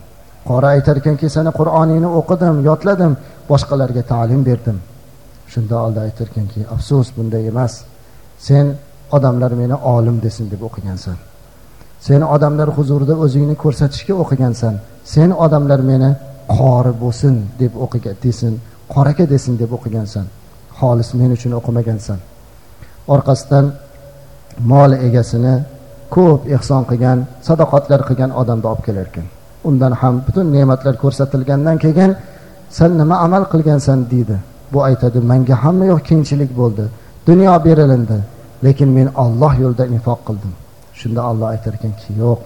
Qori aytar ekanki seni qur'oningni o'qidim yodladim boshqalarga ta'lim berdim. Shunda oldi aytarkanki afsus bunday emas. Sen odamlar meni olim desin deb o'qigansan sen odamlar huzurida o'zingni ko'rsatishga o'qigansan. Sen odamlar meni qori bo'lsin deb o'qigan desin qoraka desin deb o'qigansan. Xolis men uchun o'qimagansan. Orqasidan mol egasini ko'p ehson qilgan sadoqatlar qilgan odamni olib kelar ekan undan ham butun ne'matlar ko'rsatilgandan keyin sen nima amal qilgansan? deydi. Bu aytadi manga hamma yoq kengchilik bo'ldi. Dunyo berilindi lekin men olloh yo'lida infoq qildim. Shunda olloh aytar ekanki yo'q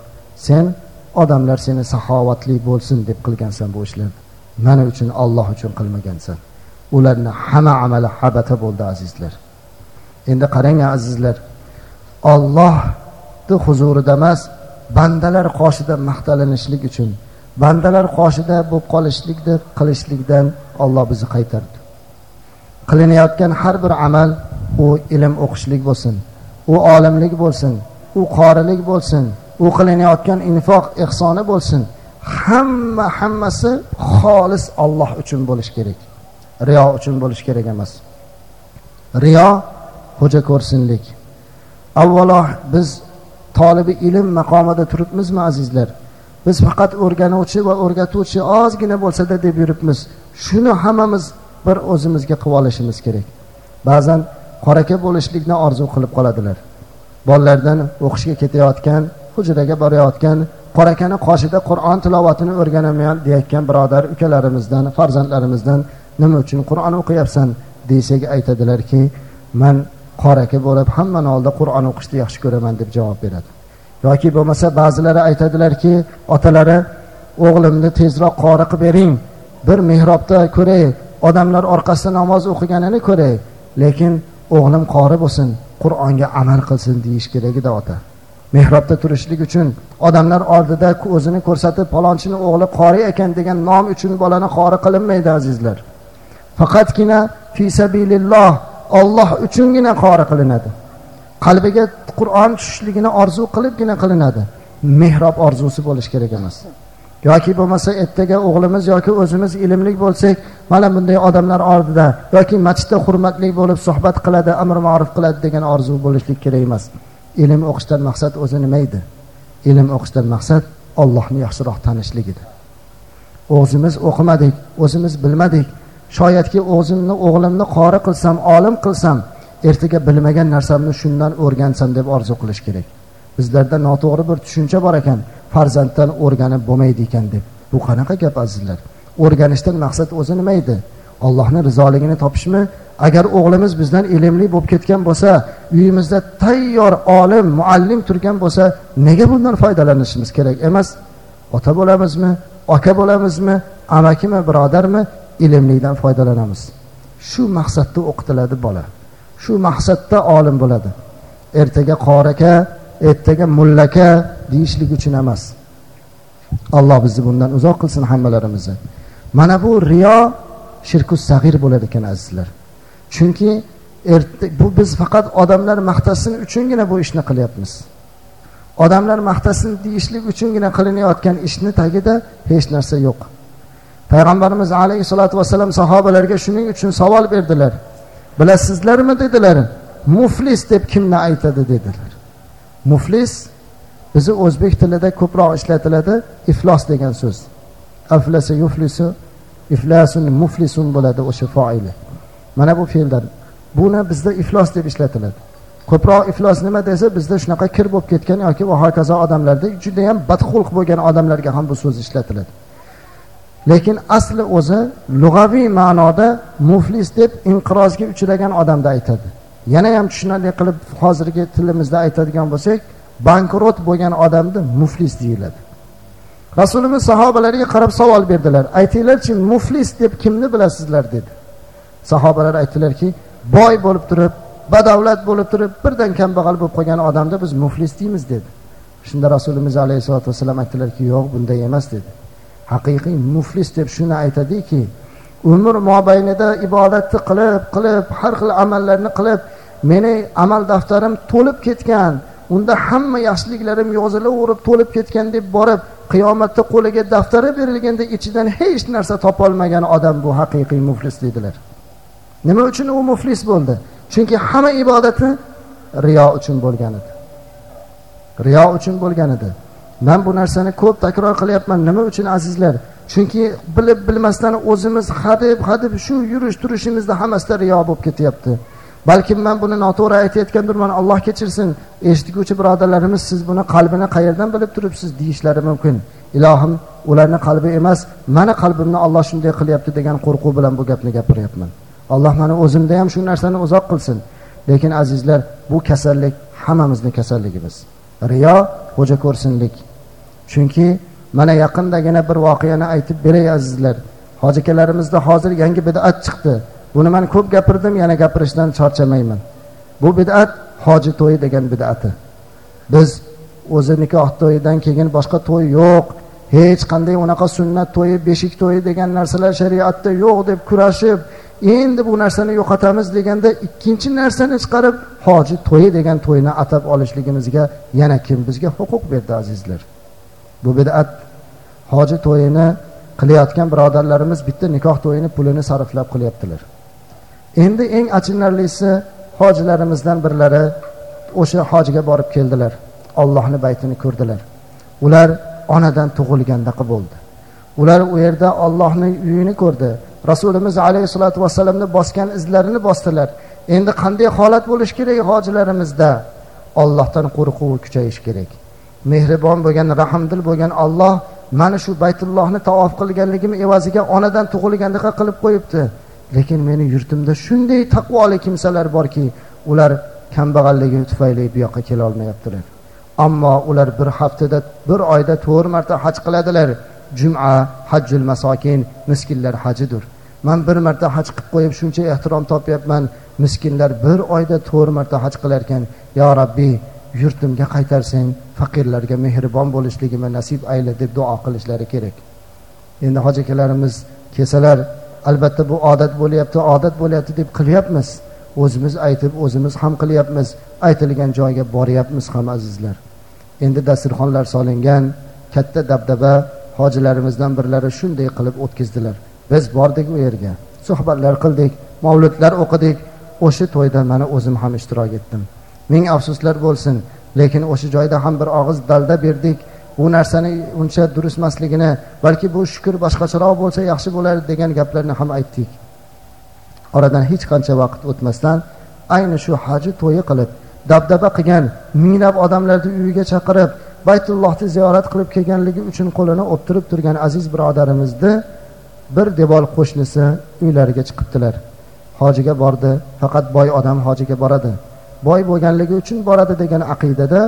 sen odamlar seni saxovatli bo'lsin deb qilgansan bu ishlarni mana uchun olloh uchun qilmagansan. Ularni hamma amali habata bo'ldi azizlar. Endi qarang azizlar ollohni huzurida emas bandalar qoshida maqtalanishlik uchun bandalar qoshida bo'lib qolishlikni qilishlikdan olloh bizni qaytardi. Qilinayotgan har bir amal u ilm o'qishlik bo'lsin u olimlik bo'lsin u qorilik bo'lsin u qilinayotgan infoq ehsoni bo'lsin hamma hammasi xolis olloh uchun bo'lishi kerak riyo uchun bo'lishi kerak emas. Riyo xo'ja ko'rsinlik. Avvalo biz tolibi ilm maqomida turibmizmi azizlar? Biz faqat o'rganuvchi va o'rgatuvchi ozgina bo'lsada deb yuribmiz. Shuni hammamiz bir o'zimizga qilib olishimiz kerak. Ba'zan qoraka bo'lishlikni orzu qilib qoladilar. Bolalardan o'qishga ketayotgan hujraga borayotgan qorakani qoshida qur'on tilovatini o'rganaman deyayotgan birodar ukalarimizdan farzandlarimizdan nima uchun qur'on o'qiyapsan desak aytadilarki man qoraka bo'lib hammani oldida qur'on o'qishni yaxshi ko'raman deb javob beradi. Yoki bo'lmasa ba'zilari aytadilarki otalari o'g'limni tezroq qori qilib bering bir mehrobda ko'ray odamlar orqasida namoz o'qiganini ko'ray lekin o'g'lim qori bo'lsin qur'onga amal qilsin deyish kerak edi ota. Mehrobda turishlik uchun odamlar oldida o'zini ko'rsatib palonchini o'g'li qori ekan degan nom uchun bolani qori qilinmaydi azizlar. Faqatgina fi sabililloh olloh uchungina qori qilinadi. Qalbiga qur'on tushishligini orzu qilibgina qilinadi. Mehrob orzusi bo'lishi kerak emas. Yoki bo'lmasa ertaga o'g'limiz yoki o'zimiz ilmli bo'lsak mana bunday odamlar oldida yoki masjidda hurmatli bo'lib suhbat qiladi amr ma'ruf qiladi degan orzu bo'lishlik kerak emas. Ilm o'qishdan maqsad o'zi nima edi ilm o'qishdan maqsad ollohni yaxshiroq tanishlik edi o'zimiz o'qimadik o'zimiz bilmadik. Shoyatki o'zimni o'g'limni qori qilsam olim qilsam ertaga bilmagan narsamni shundan o'rgansam deb orzu qilish kerak. Bizlarda noto'g'ri bir tushuncha bor ekan. Farzanddan o'rganib bo'lmaydi ekan deb. Bu qanaqa gap azizlar? O'rganishdan maqsad o'zi nima edi? Ollohni rizoligini topishmi? Agar o'g'limiz bizdan ilmli bo'lib ketgan bo'lsa uyimizda tayyor olim muallim turgan bo'lsa nega bundan foydalanishimiz kerak emas? Ota bo'lamizmi? Aka bo'lamizmi? Amakimi birodarmi? Ilmlikdan foydalanamiz. Shu maqsadda o'qitiladi bola. Shu maqsadda olim bo'ladi. Ertaga qoraka ertaga mullaka deyishlik uchun emas. Alloh bizni bundan uzoq qilsin hammalarimizni. Mana bu riyo shirku sag'ir bo'lar ekan azizlar. Chunki bu biz faqat odamlar maqtasin uchungina bu ishni qilyapmiz. Odamlar maqtasin deyishlik uchungina qilinayotgan ishni tagida hech narsa yo'q. Payg'ambarimiz alayhissalotu vassalam sahobalarga shuning uchun savol berdilar. Bilasizlarmi dedilar muflis deb kimni aytadi dedilar. Muflis bizni o'zbek tilida ko'proq ishlatiladi iflos degan so'z. Aflasa yuflisu iflasun muflisun bo'ladi o'sha foili. Mana bu fe'ldan. Buni bizda iflos deb ishlatiladi. Ko'proq iflos nima desa bizda shunaqa kir bo'lib ketgan yoki va hokazo odamlarda judayam badxulq bo'lgan odamlarga ham bu so'z ishlatiladi. Lekin asli o'zi lug'aviy ma'noda muflis deb inqirozga uchragan odamda aytadi. Yana ham tushunarli qilib hozirgi tilimizda aytadigan bo'lsak bankrot bo'lgan odamni muflis deyiladi. Rasulimiz sahobalarga qarab savol berdilar. Aytinglarchi muflis deb kimni bilasizlar dedi. Sahobalar aytdilarki boy bo'lib turib badavlat bo'lib turib birdan kambag'al bo'lib qolgan odamni biz muflis deymiz dedi. Shunda rasulimiz alayhissalotu vassalam aytdilarki yo'q bunday emas dedi. Haqiqiy muflis deb shuni aytadiki umr mobaynida ibodatni qilib qilib har xil amallarni qilib meni amal daftarim to'lib ketgan unda hamma yaxshiliklarim yozilaverib to'lib ketgan deb borib qiyomatda qo'liga daftari berilganda ichidan hech narsa topolmagan odam bu haqiqiy muflis dedilar. Nima uchun u muflis bo'ldi? Chunki hamma ibodati riyo uchun bo'lgan edi. Riyo uchun bo'lgan edi. Man bu narsani ko'p takror qilyapman. Nima uchun azizlar? Chunki bilib bilmasdan o'zimiz hadeb hadeb shu yurish turishimizda hammasida riyo bo'lib ketyapti. Balkim man buni noto'g'ri aytayotgandirman alloh kechirsin. Eshitguvchi birodarlarimiz siz buni qalbini qayerdan bilib turibsiz deyishlari mumkin. Ilohim ularni qalbi emas mani qalbimni olloh shunday qilyapti degan qo'rquv bilan bu gapni gapiryapman. Alloh mani o'zimda ham shu narsani uzoq qilsin. Lekin azizlar bu kasallik hammamizni kasalligimiz. Riyo xo'ja ko'rsinlik. Chunki mana yaqindagina bir voqeani aytib beray azizlar hoji akalarimizda hozir yangi bidat chiqdi. Buni man ko'p gapirdim yana gapirishdan charchamayman. Bu bidat hoji to'yi degan bidati. Biz o'zi nikoh to'yidan keyin boshqa to'y yo'q. Hech qanday unaqa sunnat to'yi beshik to'yi degan narsalar shariatda yo'q deb kurashib endi bu narsani yo'qotamiz deganda ikkinchi narsani chiqarib hoji to'yi degan to'yni atab olishligimizga yana kim bizga huquq berdi azizlar? Bu bidat hoji to'yini qilayotgan birodarlarimiz bitta nikoh to'yini pulini sarflab qilyaptilar endi eng achinarlisi hojilarimizdan birlari o'sha hojiga borib keldilar. Ollohni baytini ko'rdilar. Ular onadan tug'ilgandaqa bo'ldi. Ular u yerda ollohni uyini ko'rdi. Rasulimiz alayhissalotu vassalamni bosgan izlarini bosdilar. Endi qanday holat bo'lishi kerak hojilarimizda? Ollohdan qo'rquvi kuchayishi kerak. Mehribon bo'lgan rahmdil bo'lgan olloh mana shu baytullohni tavof qilganligim evaziga onadan tug'ilgandaqa qilib qo'yibdi. Lekin meni yurtimda shunday taqvoli kimsalar borki ular kambag'alligi tufayli bu yoqqa kelolmayaptilar ammo ular bir haftada bir oyda to'rt marta haj qiladilar. Juma hajjul masokin miskinlar hajidir man bir marta haj qilib qo'yib shuncha ehtirom topyapman miskinlar bir oyda to'rt marta haj qilar ekan yo rabbiy yurtimga qaytarsang faqirlarga mehribon bo'lishligimni nasib ayla deb duo qilishlari kerak. Endi hoji akalarimiz kelsalar albatta bu odat bo'lyapti odat bo'lyapti deb qilyapmiz. O'zimiz aytib o'zimiz ham qilyapmiz aytilgan joyga boryapmiz ham azizlar. Endi dasturxonlar solingan katta dabdaba hojilarimizdan birlari shunday qilib o'tkazdilar. Biz bordik u yerga suhbatlar qildik mavludlar o'qidik. O'sha to'yda mana o'zim ham ishtirok etdim. Ming afsuslar bo'lsin. Lekin o'sha joyda ham bir og'iz dalda berdik. Bu narsani uncha durust emasligini balki bu shukur boshqacharoq bo'lsa yaxshi bo'lardi degan gaplarni ham aytdik. Oradan hech qancha vaqt o'tmasdan ayni shu haji to'yi qilib dabdaba qilgan minglab odamlarni uyiga chaqirib baytullohni ziyorat qilib kelganligi uchun qo'lini o'ptirib turgan aziz birodarimizni bir devor qo'shnisi uylariga chiqibdilar. Hojiga bordi faqat boy odam hojiga boradi. Boy bo'lganligi uchun boradi degan aqidada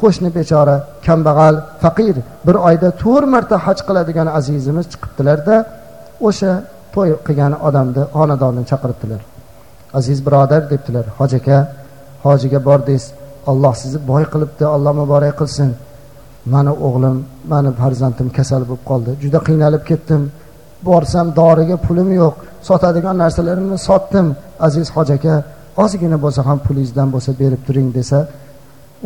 qo'shni bechora kambag'al faqir bir oyda to'rt marta haj qiladigan azizimiz chiqibdilarda o'sha to'y qilgan odamni xonadonni chaqiribdilar. Aziz birodar debdilar hoji aka hojiga bordingiz. Olloh sizni boy qilibdi alloh muborak qilsin. Mani o'g'lim mani farzandim kasal bo'lib qoldi. Juda qiynalib ketdim. Borsam doriga pulim yo'q. Sotadigan narsalarimni sotdim. Aziz hoji aka ozgina bo'lsa ham pulingizdan bo'lsa berib turing desa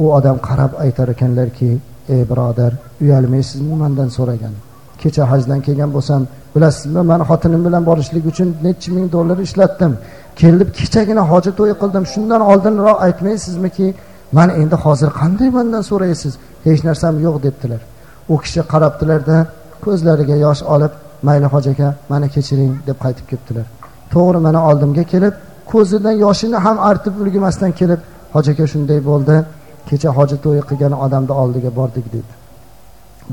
u odam qarab aytar ekanlarki ey birodar uyalmaysizmi mandan so'ragan. Kecha hajdan kelgan bo'lsam bilasizmi man xotinim bilan borishlik uchun nechi ming dollar ishlatdim. Kelib kechagina hoji to'y qildim. Shundan oldinroq aytmaysizmiki man endi hozir qanday mandan so'raysiz? Hech narsam yo'q debdilar. U kishi qarabdilarda ko'zlariga yosh olib mayli hoji aka mani kechiring deb qaytib ketdilar. To'g'ri mana oldimga kelib ko'zidan yoshini ham artib ulgurmasdan kelib hoji aka shunday bo'ldi. Kecha hoji to'yi qilgan odamni oldiga bordik dedi.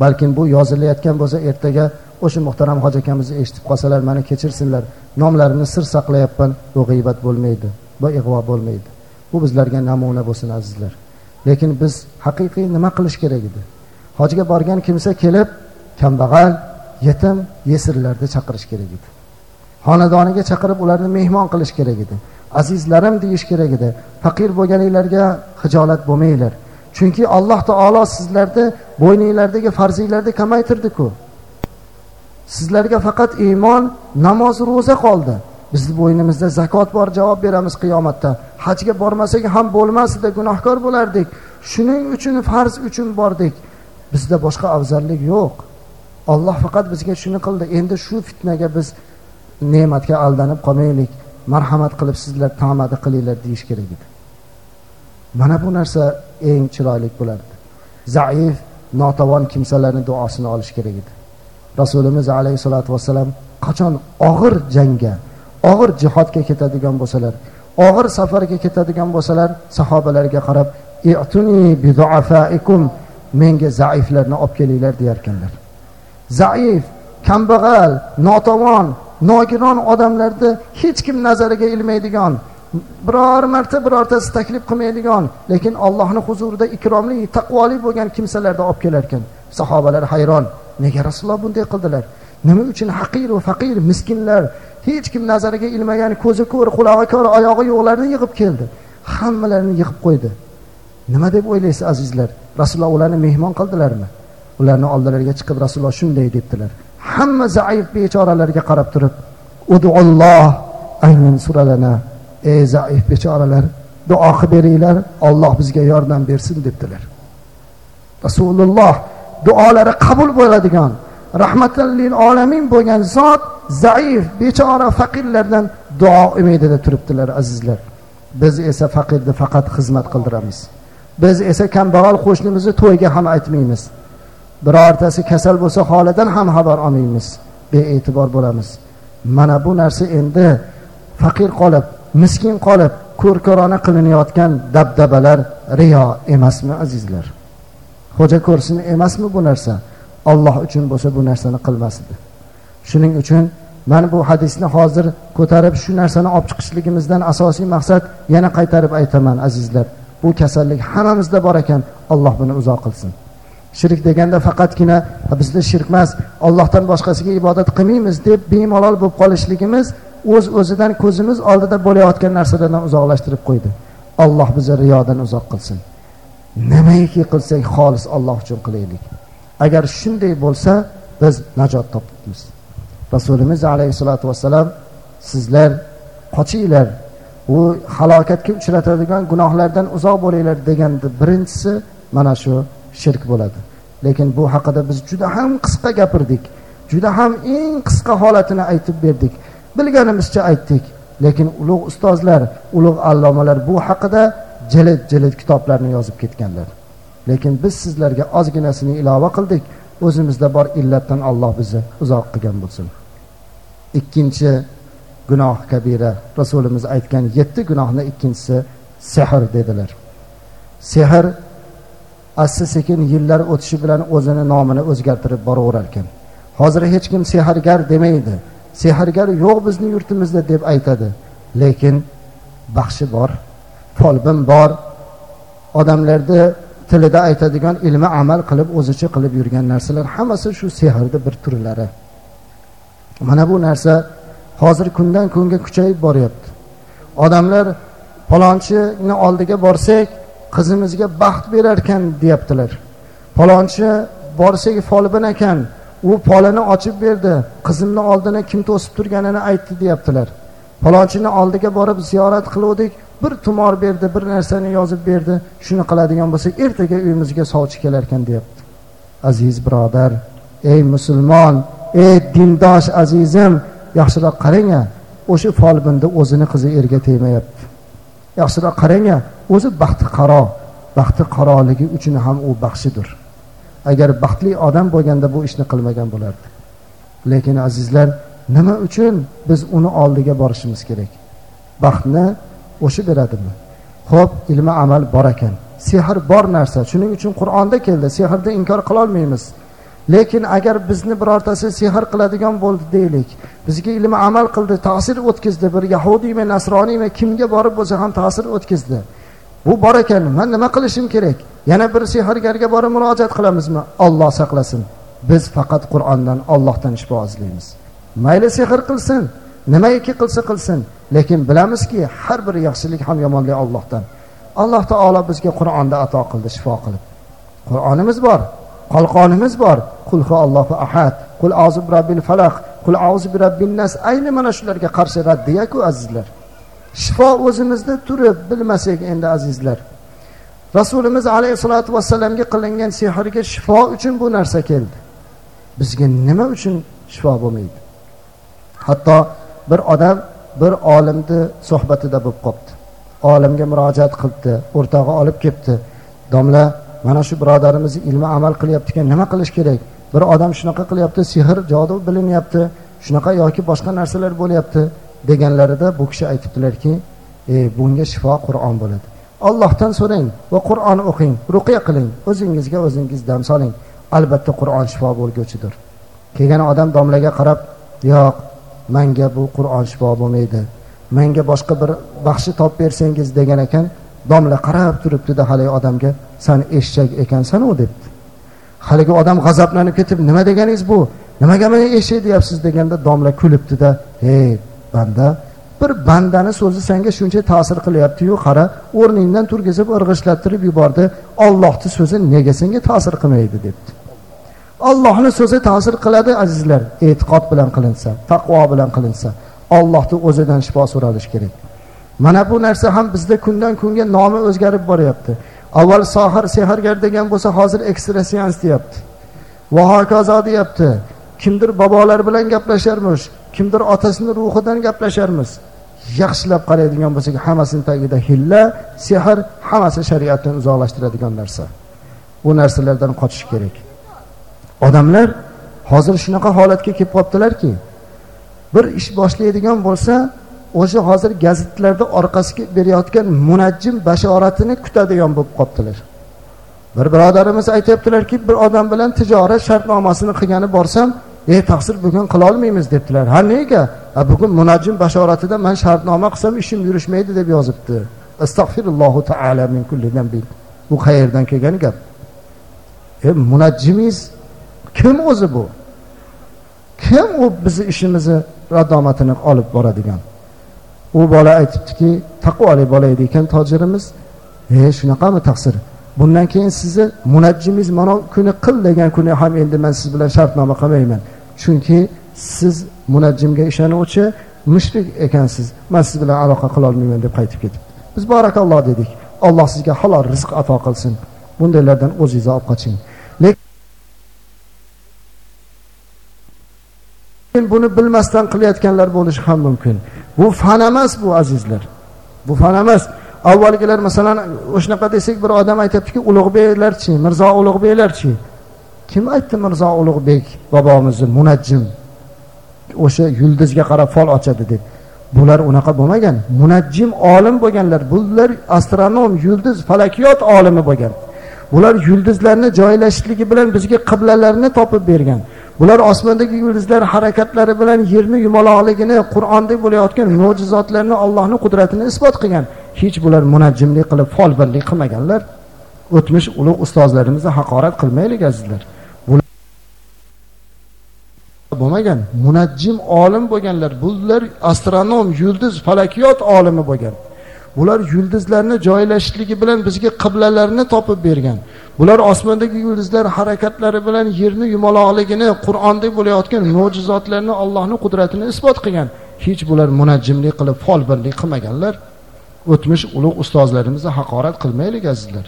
Balkim bu yozilayotgan bo'lsa ertaga o'sha muhtaram hoji akamizni eshitib qolsalar mani kechirsinlar nomlarini sir saqlayapman bu g'iybat bo'lmaydi bu ig'vo bo'lmaydi. Bu bizlarga namuna bo'lsin azizlar. Lekin biz haqiqiy nima qilish kerak edi? Hojiga borgan kimsa kelib kambag'al yetim yesirlarni chaqirish kerak edi. Xonadoniga chaqirib ularni mehmon qilish kerak edi. Azizlarim deyish kerak edi faqir bo'lganinglarga hijolat bo'lmanglar. Chunki alloh taolo sizlarni bo'yninglardagi farzinglarni kamaytirdiku. Sizlarga faqat iymon namoz ro'za qoldi. Bizni bo'ynimizda zakot bor javob beramiz qiyomatda. Hajga bormasak ham bo'lmasdi gunohkor bo'lardik. Shuning uchun farz uchun bordik. Bizda boshqa afzallik yo'q. Olloh faqat bizga shuni qildi. Endi shu fitnaga biz ne'matga aldanib qolmaylik marhamat qilib sizlar tamada qilinglar deyish kerak edi. Mana bu narsa eng chiroyli bo'lardi. Zaif notavon kimsalarni duosini olish kerak edi. Rasulimiz alayhissalotu vassalam qachon og'ir jangga og'ir jihodga ketadigan bo'lsalar og'ir safarga ketadigan bo'lsalar sahobalarga qarab menga zaiflarni olib kelinglar deyarkanlar. Zaif kambag'al notavon nogiron odamlarni hech kim nazariga ilmaydigan biror marta birortasi taklif qilmaydigan lekin allohni huzurida ikromli taqvoli bo'lgan kimsalarni olib kelar ekan sahobalar hayron nega rasululloh bunday qildilar? Nima uchun haqiru faqir miskinlar hech kim nazariga ilmagan ko'zi ko'r qulog'i ko'r oyog'i yo'qlarni yig'ib keldi. Hammalarini yig'ib qo'ydi. Nima deb o'ylaysiz azizlar? Rasululloh ularni mehmon qildilarmi? Ularni oldilariga chiqib rasululloh shunday debdilar. Hamma zaif bechoralarga qarab turib udulloh aynan suralana. Ey zaif bechoralar duo qilib beringlar olloh bizga yordam bersin debdilar. Rasululloh duolari qabul bo'ladigan rahmatallil olamin bo'lgan zot zaif bechora faqirlardan duo umidida turibdilar azizlar. Biz esa faqirni faqat xizmat qildiramiz. Biz esa kambag'al qo'shnimizni to'yga ham aytmaymiz. Birortasi kasal bo'lsa holidan ham xabar olmaymiz. Bee'tibor bo'lamiz. Mana bu narsa endi faqir qolib miskin qolib ko'rko'rona qilinayotgan dabdabalar riyo emasmi azizlar? Xo'ja ko'rsin emasmi bu narsa? Olloh uchun bo'lsa bu narsani qilmas edi shuning uchun mana bu hadisni hozir ko'tarib shu narsani olib chiqishligimizdan asosiy maqsad yana qaytarib aytaman azizlar. Bu kasallik hammamizda bor ekan. Alloh buni uzoq qilsin. Shirk deganda faqatgina bizda shirk emas ollohdan boshqasiga ibodat qilmaymiz deb bemalol bo'lib qolishligimiz o'z o'zidan ko'zimiz oldida bo'layotgan narsalardan uzoqlashtirib qo'ydi. Alloh bizni riyodan uzoq qilsin. Nimaiki qilsak xolis olloh uchun qilaylik. Agar shunday bo'lsa biz najot topibmiz. Rasulimiz alayhissalotu vassalam sizlar qochinglar. U halokatga uchratadigan gunohlardan uzoq bo'linglar deganda birinchisi. Mana shu shirk bo'ladi. Lekin bu haqida biz juda ham qisqa gapirdik. Juda ham eng qisqa holatini aytib berdik. Bilganimizcha aytdik. Lekin ulug' ustozlar ulug' allomalar bu haqida jilid jilid kitoblarni yozib ketganlar. Lekin biz sizlarga ozginasini ilova qildik. O'zimizda bor illatdan alloh bizni uzoq qilgan bo'lsin. Ikkinchi gunoh kabira. Rasulimiz aytgan yetti gunohni ikkinchisi sehr dedilar. Sehr asta sekin yillar o'tishi bilan o'zini nomini o'zgartirib boraverar ekan hozir hech kim sehrgar demaydi. Sehrgar yo'q bizni yurtimizda deb aytadi. Lekin baxshi bor folbin bor. Odamlarni tilida aytadigan ilmi amal qilib o'zicha qilib yurgan narsalar hammasi shu sehrni bir turlari. Mana bu narsa hozir kundan kunga kuchayib boryapti. Odamlar palonchini oldiga borsak qizimizga baxt berarkan deyaptilar. Palonchi borsak folbin ekan u polini ochib berdi. Qizimni oldini kim to'sib turganini aytdi deyaptilar. Palonchini oldiga borib ziyorat qiluvdik bir tumor berdi bir narsani yozib berdi. Shuni qiladigan bo'lsak ertaga uyimizga sovchi kelarkan deyapti. Aziz birodar ey musulmon ey dindosh azizim yaxshiroq qarang o'sha folbinda o'zini qizi erga tegmayapti. Yaxshiroq qarang o'zi baxti qaro baxti qaroligi uchun ham u baxshidir. Agar baxtli odam bo'lganda bu ishni qilmagan bo'lardi. Lekin azizlar nima uchun biz uni oldiga borishimiz kerak? Baxtni o'sha beradimi? Ho'p ilmi amal bor ekan. Sehr bor narsa. Shuning uchun qur'onda keldi. Sehrni inkor qilolmaymiz. Lekin agar bizni birortasi sehr qiladigan bo'ldi deylik bizga ilmi amal qildi ta'sir o'tkazdi. Bir yahudiymi nasroniymi kimga borib bo'lsa ham ta'sir o'tkazdi. Bu bor ekan man nima qilishim kerak? Yana bir sehrgarga borib murojaat qilamizmi? Olloh saqlasin. Biz faqat qur'ondan ollohdan shifo izlaymiz mayli sehr qilsin nimaiki qilsa qilsin lekin bilamizki har bir yaxshilik ham yomonlik ollohdan alloh taolo bizga qur'onda ato qildi shifo qilib. Qur'onimiz bor. Qalqonimiz bor. Qul allohu ahad. Qul azu robbil falaq. Qul azu robbin nas. Ayni mana shularga qarshi raddiyaku azizlar. Shifo o'zimizda turib bilmasak endi azizlar. Rasulimiz alayhissalotu vassalamga qilingan sehrga shifo uchun bu narsa keldi. Bizga nima uchun shifo bo'lmaydi? Hatto bir odam bir olimni suhbatida bo'lib qolibdi olimga murojaat qilibdi o'rtog'i olib kelibdi. Domla mana shu birodarimiz ilmi amal qilyapti ekan nima qilish kerak? Bir odam shunaqa qilyapti sehr jodu bilinyapti shunaqa yoki boshqa narsalar bo'lyapti deganlarida bu kishi aytibdilarki e, bunga shifo qur'on bo'ladi. Ollohdan so'rang va qur'on o'qing ruqiya qiling o'zingizga o'zingiz dam soling. Albatta qur'on shifo bo'lguvchidir kelgan odam domlaga qarab yo'q manga bu qur'on shifo bo'lmaydi. Menga boshqa bir baxshi topib bersangiz degan ekan domla qarab turibdida haligi odamga san eshak ekansanu? debdi. Haligi odam g'azablanib ketib nima deganingiz bu? Nimaga meni eshak deyapsiz deganda domla kulibdida hey banda bir bandani so'zi senga shuncha ta'sir qilyaptiyu qara o'rningdan turgizib irg'ishlattirib yubordi. Ollohni so'zi nega senga ta'sir qilmaydi? debdi. Ollohni so'zi ta'sir qiladi azizlar e'tiqod bilan qilinsa taqvo bilan qilinsa ollohni o'zidan shifo so'ralishi kerak. Mana bu narsa ham bizda kundan kunga nomi o'zgarib boryapti. Avval sohir sehrgar degan bo'lsa hozir ekstrasens deyapti. Va hokazo deyapti. Kimdir bobolar bilan gaplasharmish kimdir otasini ruhidan gaplasharmiz yaxshilab qaraydigan bo'lsak hammasini tagida hilla sehr hammasi shariatdan uzoqlashtiradigan narsa. Bu narsalardan qochish kerak. Odamlar hozir shunaqa holatga kelib qolibdilarki bir ish boshlaydigan bo'lsa o'sha hozir gazetlarda orqasiga berayotgan munajjim bashoratini kutadigan bo'lib qolibdilar. Bir birodarimiz aytyaptilarki bir odam bilan tijorat shartnomasini qilgani borsam e taqsir bugun qilolmaymiz debdilar. Ha nega? Bugun munajjim bashoratida man shartnoma qilsam ishim yurishmaydi deb yozibdi. Astag'firullohu taala min kulli bu qayerdan kelgan gap. E munajjimingiz kim o'zi bu? Kim u bizni ishimizni radomatini olib boradigan? U bola aytibdiki taqvoli bola edi ekan tojirimiz. E shunaqami taqsir? Bundan keyin sizni munajjimingiz mana kuni qil degan kuni ham endi man siz bilan shartnoma qilmayman. Chunki siz munajjimga ishonuvchi mushrik ekansiz. Man siz bilan aloqa qilolmayman deb qaytib ketibdi. Biz barakalloh dedik. Alloh sizga halol rizq ato qilsin. Bundaylardan o'zingizni olib qoching. Lekin buni bilmasdan qilayotganlar bo'lishi ham mumkin. Bu fan emas bu azizlar. Bu fan emas. Avvalgilar masalan o'shanaqa desak bir odam aytyaptiki ulug'beklarchi mirzo ulug'beklarchi kim aytdi mirzo ulug'bek bobomizni munajjim? O'sha yulduzga qarab fol ochadi deb. Bular unaqa bo'lmagan. Munajjim olim bo'lganlar. Bular astronom yulduz falakiyot olimi bo'lgan. Bular yulduzlarni joylashishligi bilan bizga qiblalarni topib bergan. Bular osmondagi yulduzlar harakatlari bilan yerni yumaloqligini qur'onda bo'layotgan mo'jizotlarni allohni qudratini isbot qilgan. Hech bular munajjimlik qilib folbinlik qilmaganlar. O'tmish ulug' ustozlarimizni haqorat qilmaylik azizlar. Bo'lmagan munajjim olim bo'lganlar. Bular astronom yulduz falakiyot olimi bo'lgan. Bular yulduzlarni joylashishligi bilan bizga qiblalarni topib bergan. Bular osmondagi yulduzlar harakatlari bilan yerni yumaloqligini qur'onda bo'layotgan mo'jizotlarni allohni qudratini isbot qilgan. Hech bular munajjimlik qilib folbinlik qilmaganlar. O'tmish ulug' ustozlarimizni haqorat qilmaylik azizlar.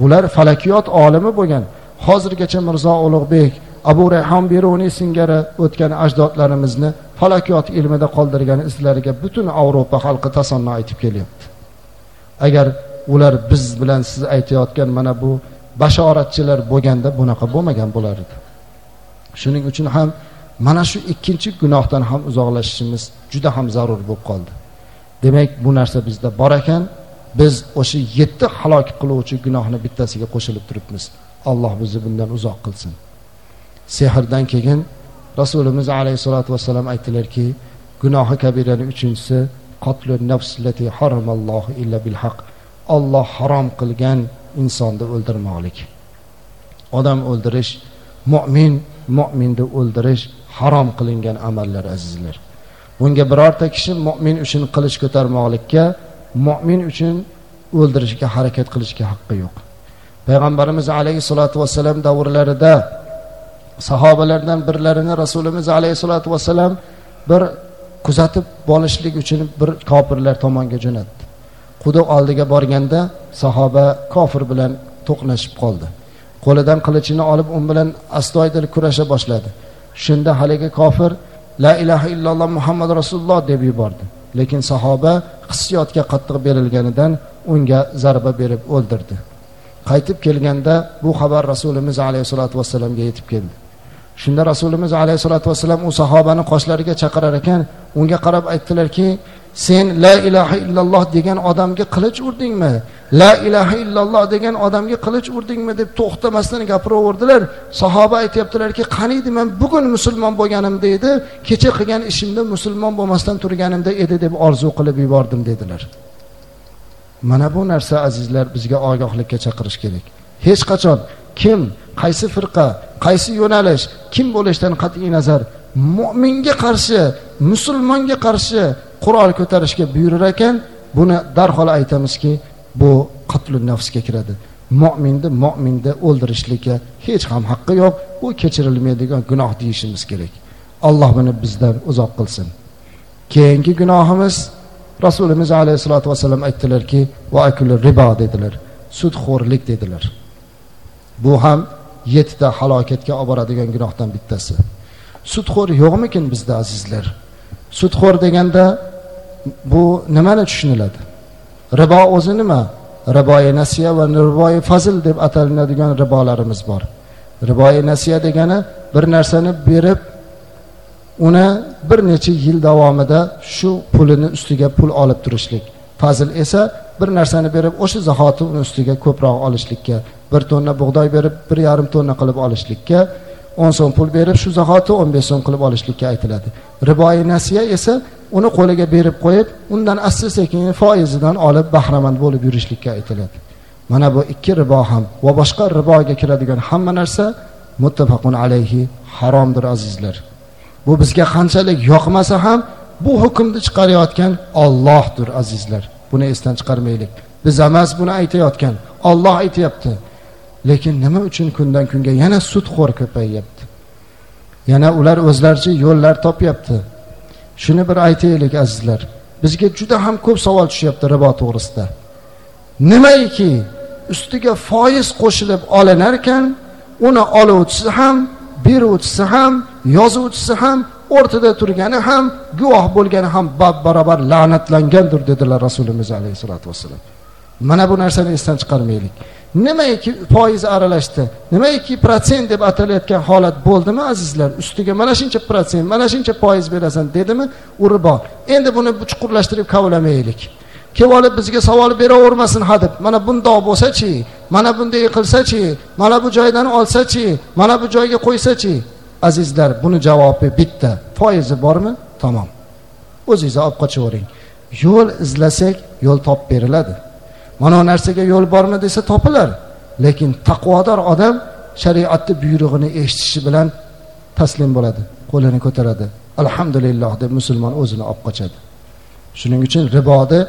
Bular falakiyot olimi bo'lgan. Hozirgacha mirzo ulug'bek abu rayhon beruniy singari o'tgan ajdodlarimizni falakiyot ilmida qoldirgan izlariga butun yevropa xalqi tasanno aytib kelyapti. Agar ular biz bilan siz aytayotgan mana bu bashoratchilar bo'lganda bunaqa bo'lmagan bo'lar edi. Shuning uchun ham mana shu ikkinchi gunohdan ham uzoqlashishimiz juda ham zarur bo'lib qoldi. Demak bu narsa bizda bor ekan. Biz o'sha yetti halok qiluvchi gunohni bittasiga qo'shilib turibmiz. Alloh bizni bundan uzoq qilsin. Sehrdan keyin rasulimiz alayhissalotu vassalam aytdilarki gunohi kabirani uchinchisi qatlu nafslati haramallohu illa bil haq olloh harom qilgan insonni o'ldirmoqlik. Odam o'ldirish mo'min mo'minni o'ldirish harom qilingan amallar azizlar. Bunga birorta kishi mo'min uchun qilich ko'tarmoqlikka mo'min uchun o'ldirishga harakat qilishga haqqi yo'q. Payg'ambarimiz alayhissalotu vassalam davrlarida sahobalardan birlarini rasulimiz alayhissalotu vassalam bir kuzatib olishlik uchun bir kofirlar tomonga jo'natdi. Quduq oldiga borganda sahoba kofir bilan to'qnashib qoldi. Qo'lidan qilichini olib u bilan astoydil kurasha boshladi. Shunda haligi kofir la ilaha illalloh muhammad rasululloh deb yubordi. Lekin sahoba hissiyotga qattiq berilganidan unga zarba berib o'ldirdi. Qaytib kelganda bu xabar rasulimiz alayhissalotu vassalamga yetib keldi. Shunda rasulimiz alayhissalotu vassalam u sahobani qoshlariga chaqirar ekan. Unga qarab aytdilarki sen la ilaha illalloh degan odamga qilich urdingmi? La ilaha illalloh degan odamga qilich urdingmi? deb to'xtamasdan gapiraverdilar sahoba aytyaptilarki qaniydi man bugun musulmon bo'lganimda edi kecha qilgan ishimda musulmon bo'lmasdan turganimda edi deb orzu qilib yubordim dedilar. Mana bu narsa azizlar bizga ogohlikka chaqirish kerak. Hech qachon. Kim qaysi firqa qaysi yo'nalish kim bo'lishidan qat'iy nazar mo'minga qarshi musulmonga qarshi qurol ko'tarishga buyurar ekan buni darhol aytamizki bu qatlu nafsga kiradi. Mo'minni mo'minni o'ldirishlikka hech ham haqqi yo'q bu kechirilmaydigan gunoh deyishimiz kerak. Alloh buni bizdan uzoq qilsin. Keyingi gunohimiz rasulimiz alayhissalotu vassalam aytdilarki ribo dedilar sudxo'rlik dedilar. Bu ham yettita halokatga olib boradigan gunohdan bittasi. Sudxo'r yo'qmikin bizda azizlar? Sudxo'r deganda bu nimani tushuniladi? Ribo o'zi nima? Riboyi nasiya va riboyi fazil deb atalinadigan ribolarimiz bor. Riboyi nasiya degani bir narsani berib uni bir necha yil davomida shu pulini ustiga pul olib turishlik. Fazil esa bir narsani berib o'sha zahoti uni ustiga ko'proq olishlikka bir tonna bug'doy berib bir yarim tonna qilib olishlikka o'n so'm pul berib shu zahoti o'n besh so'm qilib olishlikka aytiladi. Riboyi nasiya esa uni qo'liga berib qo'yib undan asta sekin foizidan olib bahramand bo'lib yurishlikka aytiladi. Mana bu ikki ribo ham va boshqa riboga kiradigan hamma narsa muttafaqun alayhi haromdir azizlar. Bu bizga qanchalik yoqmasa ham bu hukmni chiqarayotgan ollohdir azizlar. Buni esdan chiqarmaylik. Biz emas buni aytayotgan olloh aytyapti. Lekin nima uchun kundan kunga yana sudxo'r ko'payyapti yana ular o'zlaricha yo'llar topyapti. Shuni bir aytaylik azizlar. Bizga juda ham ko'p savol tushyapti ribo to'g'risida. Nimaiki ustiga foiz qo'shilib olinar ekan uni oluvchisi ham beruvchisi ham yozuvchisi ham o'rtada turgani ham guvoh bo'lgani ham bab barobar la'natlangandir dedilar rasulimiz alayhissalotu vassalam. Mana bu narsani esdan chiqarmaylik. Nimaiki foiz aralashdi? Nimaiki protsent deb atalayotgan holat bo'ldimi azizlar? Ustiga mana shuncha protsent mana shuncha foiz berasan dedimi? U ribo endi buni chuqurlashtirib kavlamaylik. Kelib olib bizga savol beravermasin hadeb. Mana bundoq bo'lsachi? Mana bunday qilsachi? Mana bu joydan olsachi? Mana bu joyga qo'ysachi? Azizlar buni javobi bitta. Foizi bormi? Tamom. O'zingizni olib qochavering yo'l izlasak yo'l topib beriladi. Mana narsaga yo'l bormi desa topilar. Lekin taqvodor odam shariatni buyrug'ini eshitishi bilan taslim bo'ladi qo'lini ko'taradi. Alhamdulillah deb musulmon o'zini olib qochadi. Shuning uchun riboni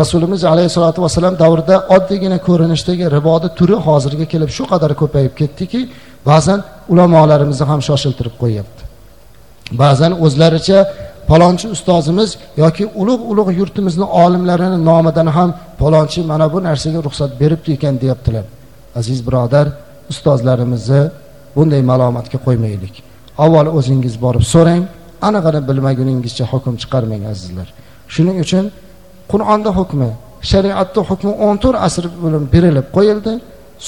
rasulimiz alayhissalotu vassalam davrida oddiygina ko'rinishdagi riboni turi hozirga kelib shu qadar ko'payib ketdiki ba'zan ulamolarimizni ham shoshiltirib qo'yyapti. Ba'zan o'zlaricha palonchi ustozimiz yoki ulug' ulug' yurtimizni olimlarini nomidan ham palonchi mana bu narsaga ruxsat beribdi ekan deyaptilar. Aziz birodar ustozlarimizni bunday malomatga qo'ymaylik. Avval o'zingiz borib so'rang anig'ini bilmaguningizcha hukm chiqarmang azizlar. Shuning uchun qur'onda hukmi shariatda hukmi o'n to'rt asr bilan berilib qo'yildi.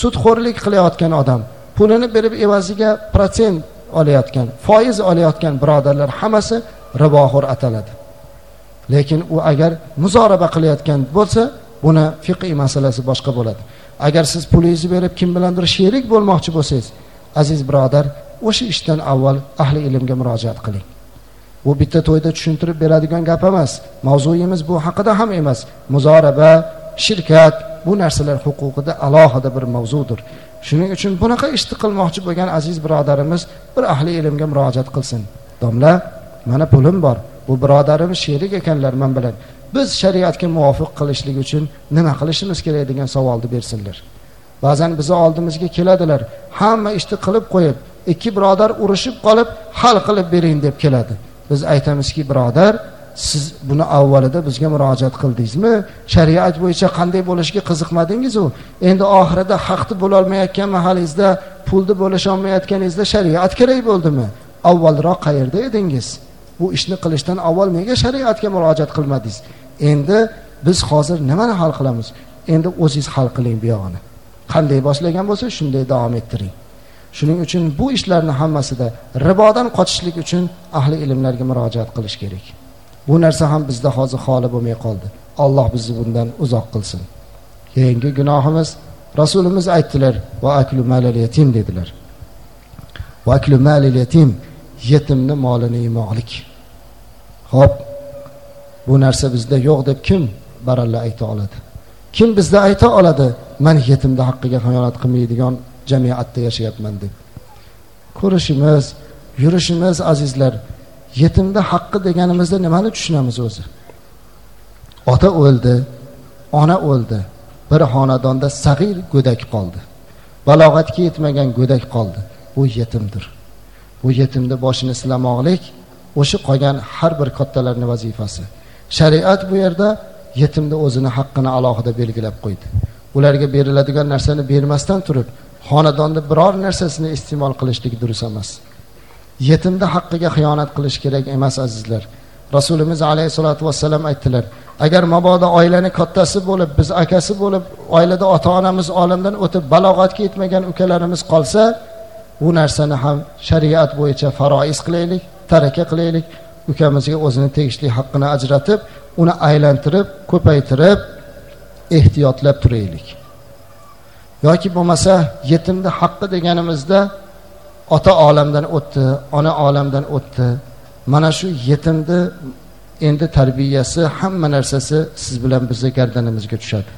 Sudxo'rlik qilayotgan odam pulini berib evaziga protsent olayotgan foiz olayotgan birodarlar hammasi riboxo'r ataladi. Lekin u agar muzoraba qilayotgan bo'lsa buni fiqiy masalasi boshqa bo'ladi. Agar siz pulingizni berib kim bilandir sherik bo'lmoqchi bo'lsangiz aziz birodar o'sha ishdan avval ahli ilmga murojaat qiling. Bu bitta to'yda tushuntirib beradigan gap emas mavzuyimiz bu haqida ham emas. Muzoraba shirkat bu narsalar huquqida alohida bir mavzudir. Shuning uchun bunaqa ishni qilmoqchi bo'lgan aziz birodarimiz bir ahli ilmga murojaat qilsin. Domla mana pulim bor. Bu birodarim sherik ekanlar man bilan. Biz shariatga muvofiq qilishlik uchun nima qilishimiz kerak degan savolni bersinlar. Ba'zan bizni oldimizga keladilar. Hamma ishni qilib qo'yib ikki birodar urushib qolib hal qilib bering deb keladi. Biz aytamizki birodar siz buni avvalida bizga murojaat qildingizmi? Shariat bo'yicha qanday bo'lishiga qiziqmadingizu? Endi oxirida haqni bo'lolmayotgan mahalingizda pulni bo'lisholmayotganingizda shariat kerak bo'ldimi? Avvalroq qayerda edingiz? Bu ishni qilishdan avval nega shariatga murojaat qilmadingiz. Endi biz hozir nimani hal qilamiz? Endi o'zingiz hal qiling buyog'ini qanday boshlagan bo'lsa shunday davom ettiring. Shuning uchun bu ishlarni hammasida ribodan qochishlik uchun ahli ilmlarga murojaat qilish kerak. Bu narsa ham bizda hozir xoli bo'lmay qoldi. Alloh bizni bundan uzoq qilsin. Keyingi gunohimiz rasulimiz aytdilar va aklu malal yatim dedilar. Va aklu malal yatim yetimni molini yemoqlik. Ho'p bu narsa bizda yo'q deb kim baralla ayta oladi? Kim bizda ayta oladi man yetimni haqqiga xiyonat qilmaydigan jamiyatda yashayapman deb? Ko'rishimiz yurishimiz azizlar yetimni haqqi deganimizda nimani tushunamiz o'zi? Ota o'ldi ona o'ldi bir xonadonda sag'ir go'dak qoldi. Balog'atga yetmagan go'dak qoldi. Bu yetimdir. Bu yetimni boshini silamoqlik o'sha qolgan har bir kattalarni vazifasi. Shariat bu yerda yetimni o'zini haqqini alohida belgilab qo'ydi. Ularga beriladigan narsani bermasdan turib xonadonni biror narsasini iste'mol qilishlik durust emas. Yetimni haqqiga xiyonat qilish kerak emas azizlar. Rasulimiz alayhissalotu vassalam aytdilar agar mabodo oilani kattasi bo'lib biz akasi bo'lib oilada ota onamiz olamdan o'tib balog'atga yetmagan ukalarimiz qolsa bu narsani ham shariat bo'yicha faroiz qilaylik. Taraka qilaylik. Ukamizga o'zini tegishli haqqini ajratib uni aylantirib ko'paytirib ehtiyotlab turaylik. Yoki bo'lmasa yetimni haqqi deganimizda ota olamdan o'tdi ona olamdan o'tdi. Mana shu yetimni endi tarbiyasi hamma narsasi siz bilan bizni gardanimizga tushadi.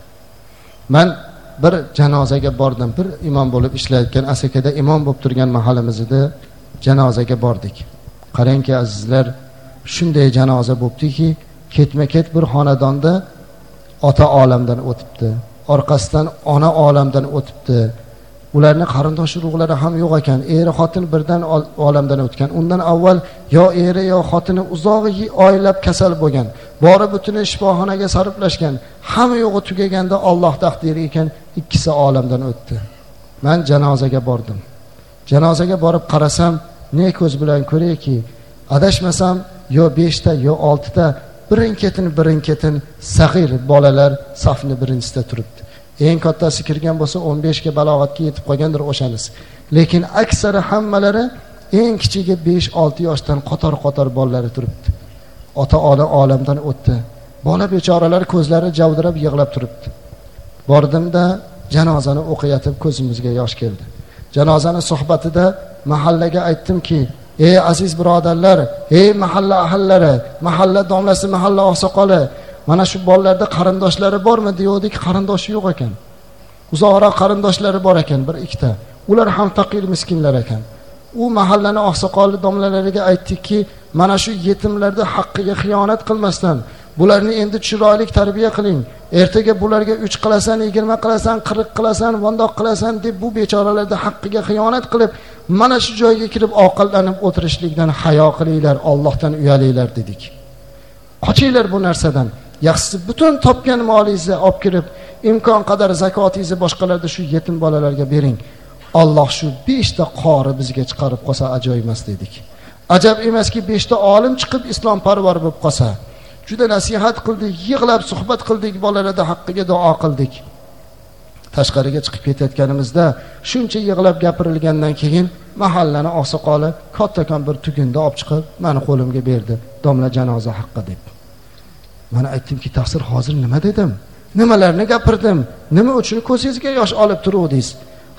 Man bir janozaga bordim. Bir imom bo'lib ishlayotgan asakada imom bo'lib turgan mahalimizda janozaga bordik. Qarangki azizlar shunday janoza bo'libdiki ketma ket bir xonadonda ota olamdan o'tibdi. Orqasidan ona olamdan o'tibdi. Ularni qarindosh urug'lari ham yo'q ekan. Eri xotin birdan olamdan o'tgan. Undan avval yo eri yo xotini uzoq oylab kasal bo'lgan bori butun shifoxonaga sarflashgan hamma yo'g'i tugaganda olloh taqdiri ekan ikkisi olamdan o'tdi. Man janozaga bordim. Janozaga borib qarasam ne ko'z bilan ko'rayki adashmasam yo beshta yo oltita birin ketin birin ketin sag'ir bolalar safni birinchisida turibdi. Eng kattasi kirgan bo'lsa o'n beshga balog'atga yetib qolgandir o'shanisi lekin aksari hammalari eng kichigi besh olti yoshdan qator qator bolalari turibdi. Ota ona olamdan o'tdi. Bola bechoralar ko'zlari javdirab yig'lab turibdi. Bordimda janozani o'qiyotib ko'zimizga yosh keldi. Janozani suhbatida mahallaga aytdimki ey aziz birodarlar ey mahalla ahillari mahalla domlasi mahalla oqsoqoli mana shu bolalarda qarindoshlari bormi? degandik qarindoshi yo'q ekan. Uzoqroq qarindoshlari bor ekan bir ikkita. Ular ham faqir miskinlar ekan. U mahallani oqsoqoli domlalariga aytdikki mana shu yetimlarni haqqiga xiyonat qilmasdan bularni endi chiroyli tarbiya qiling. Ertaga bularga uch qilasan yigirma qilasan qirq qilasan bundoq qilasan deb bu bechoralarni haqqiga xiyonat qilib mana shu joyga kirib ovqatlanib o'tirishlikdan hayo qilinglar ollohdan uyalinglar dedik. Qochinglar bu narsadan. Yaxshisi butun topgan molingizni olib kirib imkon qadar zakotingizni boshqalarda shu yetim bolalarga bering. Olloh shu beshta qori bizga chiqarib qolsa ajoyib emas dedik. Ajab emaski beshta olim chiqib islom parvar bo'lib qolsa juda nasihat qildik yig'lab suhbat qildik bolalarni haqqiga duo qildik. Tashqariga chiqib ketayotganimizda shuncha yig'lab gapirilgandan keyin mahallani oqsoqoli kattakon bir tugunni olib chiqib mani qo'limga berdi domla janoza haqqi deb. Mana aytdimki taqsir hozir nima dedim? Nimalarni gapirdim? Nima uchun ko'zingizga yosh olib turuvdingiz?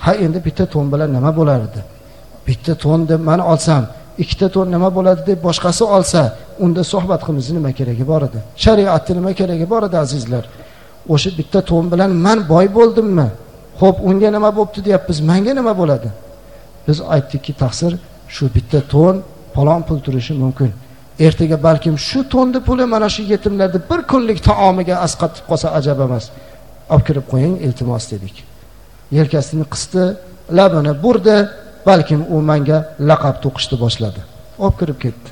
Ha endi bitta to'n bilan nima bo'lardi bitta to'n deb man olsam ikkita to'n nima bo'ladi deb boshqasi olsa unda suhbat qilishni nima keragi bor edi? Shariatni nima keragi bor edi azizlar? O'sha bitta to'n bilan man boy bo'ldimmi? Ho'p unga nima bo'libdi deyapmiz manga nima bo'ladi? Biz aytdikki taqsir shu bitta to'n palon pul turishi mumkin. Ertaga balkim shu to'nni puli mana shu yetimlarni bir kunlik taomiga asqatib qolsa ajab emas. Olib kirib qo'ying iltimos dedik. Yelkasini qisdi labini burdi balkim u manga laqab to'qishni boshladi. Olib kirib ketdi.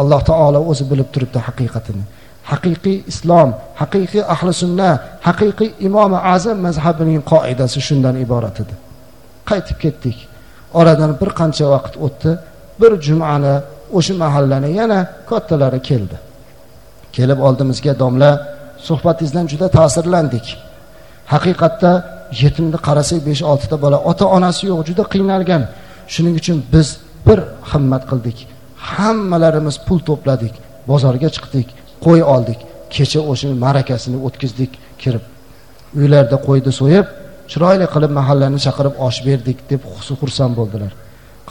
Alloh taolo o'zi bilib turibdi haqiqatini. Haqiqiy islom haqiqiy ahli sunna haqiqiy imomi azam mazhabining qoidasi shundan iborat edi. Qaytib ketdik. Oradan bir qancha vaqt o'tdi. Bir jumani o'sha mahallani yana kattalari keldi. Kelib oldimizga domla suhbatingizdan juda ta'sirlandik. Haqiqatda yetimni qarasak besh oltita bola ota onasi yo'q juda qiynalgan. Shuning uchun biz bir himmat qildik. Hammalarimiz pul to'pladik bozorga chiqdik qo'y oldik kecha o'sha ma'rakasini o'tkazdik kirib. Uylarda qo'yni so'yib chiroyli qilib mahallani chaqirib osh berdik deb xursand bo'ldilar.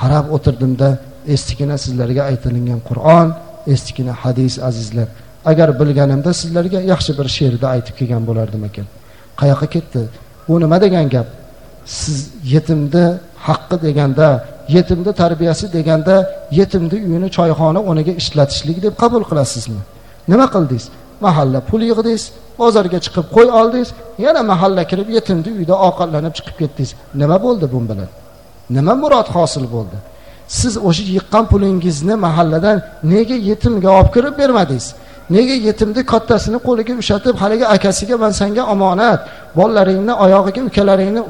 Qarab o'tirdimda estigina sizlarga aytilingan qur'on estigina hadis azizlar. Agar bilganimda sizlarga yaxshi bir she'rda aytib kelgan bo'lardim ekan. Qayoqqa ketdi? Bu nima degan gap? Siz yetimni haqqi deganda yetimni tarbiyasi deganda yetimni uyini choyxona o'rniga ishlatishlik deb qabul qilasizmi? Nima qildingiz? Mahalla pul yig'dingiz bozorga chiqib qo'y oldingiz yana mahalla kirib yetimni uyda ovqatlanib chiqib ketdingiz. Nima bo'ldi bu bilan? Nima murod hosil bo'ldi? Siz o'sha yiqqan pulingizni mahalladan nega yetimga olib kirib bermadingiz? Nega yetimni kattasini qo'liga ushatib haligi akasiga man senga omonat bolalaringni oyog'iga ukalaringni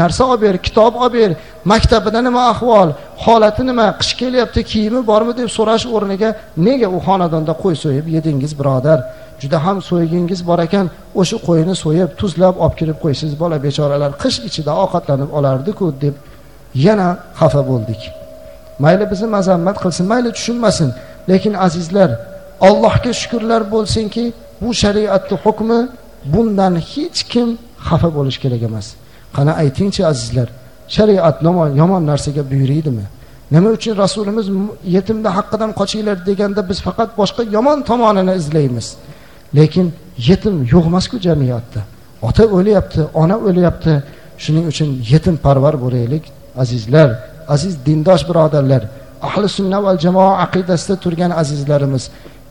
narsa olib ber kitob olib ber maktabida nima ahvol holati nima qish kelyapti kiyimi bormi deb so'rash o'rniga nega u xonadonda qo'y so'yib yedingiz birodar? Juda ham so'ygingiz bor ekan o'sha qo'yni so'yib tuzlab olib kirib qo'ysiz bola bechoralar qish ichida ovqatlanib olardiku deb yana xafa bo'ldik. Mayli bizni mazammat qilsin mayli tushunmasin lekin azizlar allohga shukurlar bo'lsinki bu shariatni hukmi bundan hech kim xafa bo'lishi kerak emas. Qani aytingchi azizlar shariat yomon narsaga buyuraydimi? Nima uchun rasulimiz yetimni haqqidan qochinglar deganda biz faqat boshqa yomon tomonini izlaymiz. Lekin yetim yo'q emasku jamiyatda. Ota o'lyapti ona o'lyapti. Shuning uchun yetim parvar bo'laylik azizlar aziz dindosh birodarlar. Ahli sunna va jamoa aqidasida turgan azizlarimiz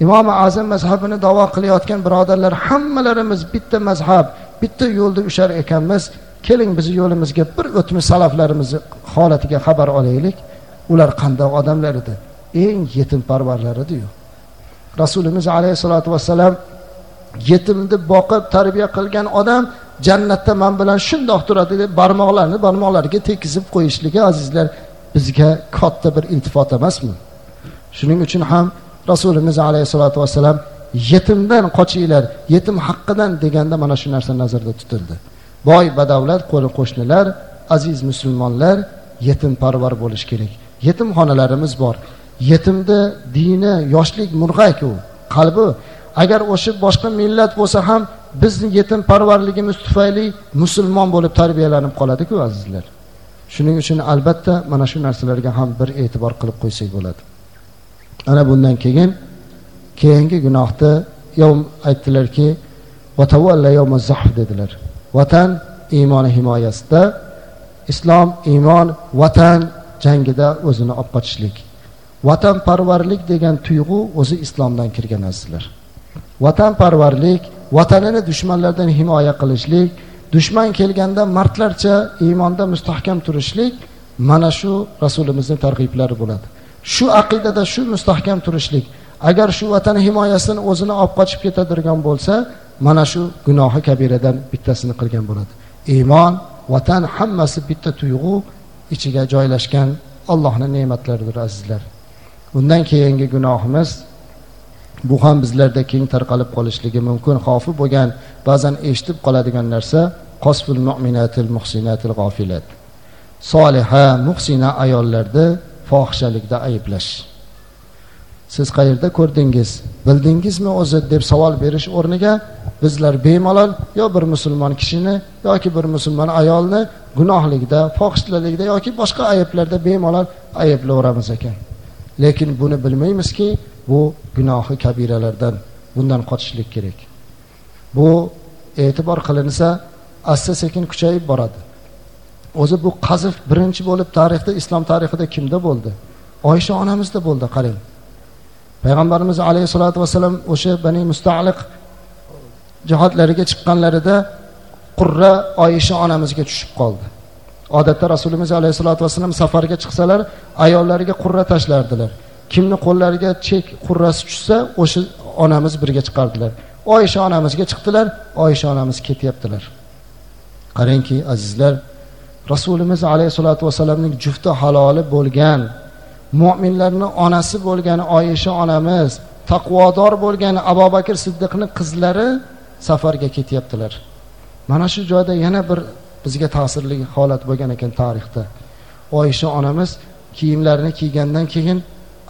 imomi azam mazhabini davo qilayotgan birodarlar hammalarimiz bitta mazhab bitta yo'lda ushar ekanmiz. Keling bizni yo'limizga bir o'tmish salaflarimizni holatiga xabar olaylik. Ular qanday odamlar edi? Eng yetimparvarlar ediyu rasulimiz alayhissalotu vassalam yetimni boqib tarbiya qilgan odam jannatda man bilan shundoq turadi deb barmoqlarini barmoqlariga tekizib qo'yishligi azizlar bizga katta bir iltifot emasmi? Shuning uchun ham rasulimiz alayhissalotu vassalam yetimdan qochinglar yetim haqqidan deganda mana shu narsa nazarda tutildi. Boy badavlat qo'ni qo'shnilar aziz musulmonlar yetimparvar bo'lishi kerak. Yetimxonalarimiz bor. Yetimni dini yoshlik murg'ak u qalbi. Agar o'sha boshqa millat bo'lsa ham bizni yetimparvarligimiz tufayli musulmon bo'lib tarbiyalanib qoladiku azizlar. Shuning uchun albatta mana shu narsalarga ham bir e'tibor qilib qo'ysak bo'ladi. Ana bundan keyin keyingi gunohni aytdilarki dedilar. Vatan iymoni himoyasida islom iymon vatan jangida o'zini olib qochishlik vatanparvarlik degan tuyg'u o'zi islomdan kirgan narsalar vatanparvarlik vatanini dushmanlardan himoya qilishlik dushman kelganda mardlarcha iymonda mustahkam turishlik mana shu rasulimizni targ'iblari bo'ladi. Shu aqidada shu mustahkam turishlik agar shu vatan himoyasini o'zini olib qochib ketadigan bo'lsa mana shu gunohi kabiradan bittasini qilgan bo'ladi. Iymon vatan hammasi bitta tuyg'u ichiga joylashgan allohni ne'matlaridir azizlar. Undan keyingi gunohimiz bu ham bizlarda keng tarqalib qolishligi mumkin xavfi bo'lgan ba'zan eshitib qoladigan narsa qosful mu'minatil muhsinatil g'ofilat soliha muhsina ayollarni fohishalikda ayblash. Siz qayerda ko'rdingiz? Bildingizmi o'zi? deb savol berish o'rniga bizlar bemalol yo bir musulmon kishini yoki bir musulmon ayolni gunohlikda fohishalikda yoki boshqa ayblarda bemalol ayblayveramiz ekan. Lekin buni bilmaymizki bu gunohi kabiralardan bundan qochishlik kerak. Bu e'tibor qilinsa asta sekin kuchayib boradi. O'zi bu qazf birinchi bo'lib tarixda islom tarixida kimda bo'ldi? Oysha onamizda bo'ldi qarang. Payg'ambarimiz alayhissalotu vassalam o'sha bani mustaliq jihodlariga chiqqanlarida qurra oyisha onamizga tushib qoldi. Odatda rasulimiz alayhissalotu vassalam safarga chiqsalar ayollariga qurra tashlardilar. Kimni qo'llariga chek qurrasi tushsa o'sha onamiz birga chiqardilar. Oyisha onamizga chiqdilar oyisha onamiz ketyaptilar. Qarangki azizlar rasulimiz alayhissalotu vassalamning jufti haloli bo'lgan mo'minlarni onasi bo'lgan oyisha onamiz taqvodor bo'lgan abu bakr siddiqni qizlari safarga ketyaptilar. Mana shu joyda yana bir bizga ta'sirli holat bo'lgan ekan tarixda. Oyisha onamiz kiyimlarini kiygandan keyin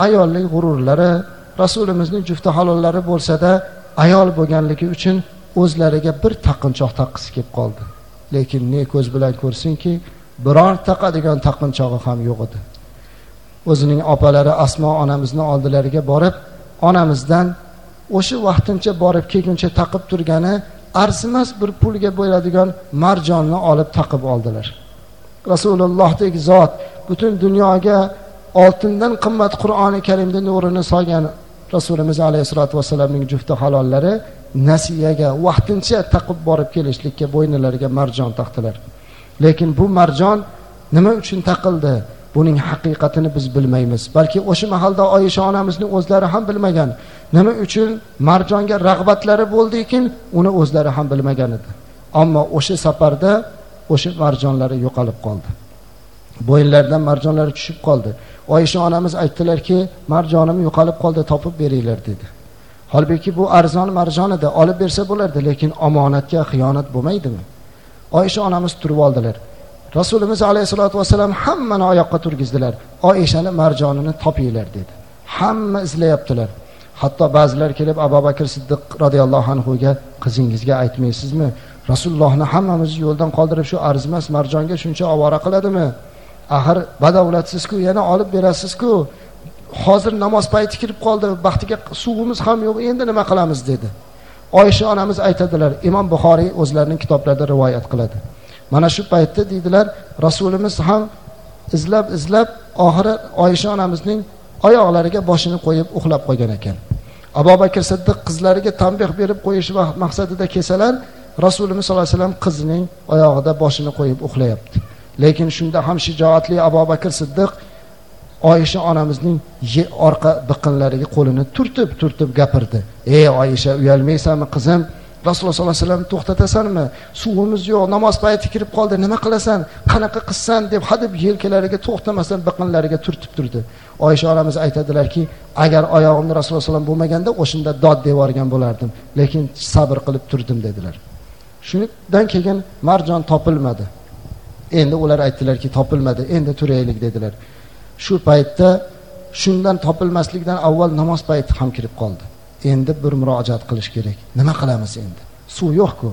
ayollik g'ururlari rasulimizning jufti halollari bo'lsada ayol bo'lganligi uchun o'zlariga bir taqinchoq taqqisi kelib qoldi. Lekin ne ko'z bilan ko'rsinki biror taqadigan taqinchog'i ham yo'q edi. O'zining opalari asmo onamizni oldilariga borib onamizdan o'sha vaqtincha borib kelguncha taqib turgani arzimas bir pulga bo'ladigan marjonni olib taqib oldilar. Rasulullohdek zot butun dunyoga oltindan qimmat qur'oni karimni nurini solgan rasulimiz alayhissalotu vassalamning jufti halollari nasiyaga vaqtincha taqib borib kelishlikka bo'ynilariga marjon taqdilar. Lekin bu marjon nima uchun taqildi? Buning haqiqatini biz bilmaymiz. Balki o'sha mahalda oyisha onamizni o'zlari ham bilmagan. Nima uchun? Marjonga rag'batlari bo'ldikin uni o'zlari ham bilmagan edi. Ammo o'sha safarda o'sha marjonlari yo'qolib qoldi. Bo'yinlaridan marjonlari tushib qoldi. Oyisha onamiz aytdilarki marjonim yo'qolib qoldi topib beringlar dedi. Holbuki bu arzon marjon edi olib bersa bo'lardi lekin omonatga xiyonat bo'lmaydimi? Oyisha onamiz turib oldilar. Rasulimiz alayhissalotu vassalam hammani oyoqqa turgizdilar. Oyishani marjonini topinglar dedi. Hamma izlayaptilar. Hatto ba'zilar kelib abu bakr siddiq roziyallohu anhuga qizingizga aytmaysizmi? Rasulullohni hammamizni yo'ldan qoldirib shu arzimas marjonga shuncha ovora qiladimi? Axir badavlatsizku yana olib berasizku. Hozir namoz payti kirib qoldi baxtiga suvimiz ham yo'q endi nima qilamiz? dedi. Oysha onamiz aytadilar imom buxoriy o'zlarining kitoblarida rivoyat qiladi. Mana shu paytda deydilar rasulimiz ham izlab izlab oxiri oysha onamizning oyoqlariga boshini qo'yib uxlab qolgan ekan. Abu bakr siddiq qizlariga tanbeh berib qo'yish maqsadida kelsalar rasulimiz sollallohu alayhi vasallam qizining oyog'ida boshini qo'yib uxlayapti. Lekin shunda ham shijoatli abu bakr siddiq oyisha onamizning orqa biqinlariga qo'lini turtib turtib gapirdi. Ey oyisha uyalmaysanmi qizim? Rasululloh sollallohu alayhi vasallam to'xtatasanmi? Suvimiz yo'q namoz payti kirib qoldi? Nima qilasan? Qanaqa qilsan? deb hadeb yelkalariga to'xtamasdan biqinlariga turtib turdi. Oysha onamiz aytadilarki agar oyog'imni rasululloh alayhi bo'lmaganda o'shanda dod devorgan bo'lardim lekin sabr qilib turdim dedilar. Shundan keyin marjon topilmadi. Endi ular aytdilarki topilmadi endi turaylik dedilar. Shu paytda shundan topilmaslikdan avval namoz payti ham kirib qoldi. Endi bir murojaat qilish kerak. Nima qilamiz endi? Suv yo'qku.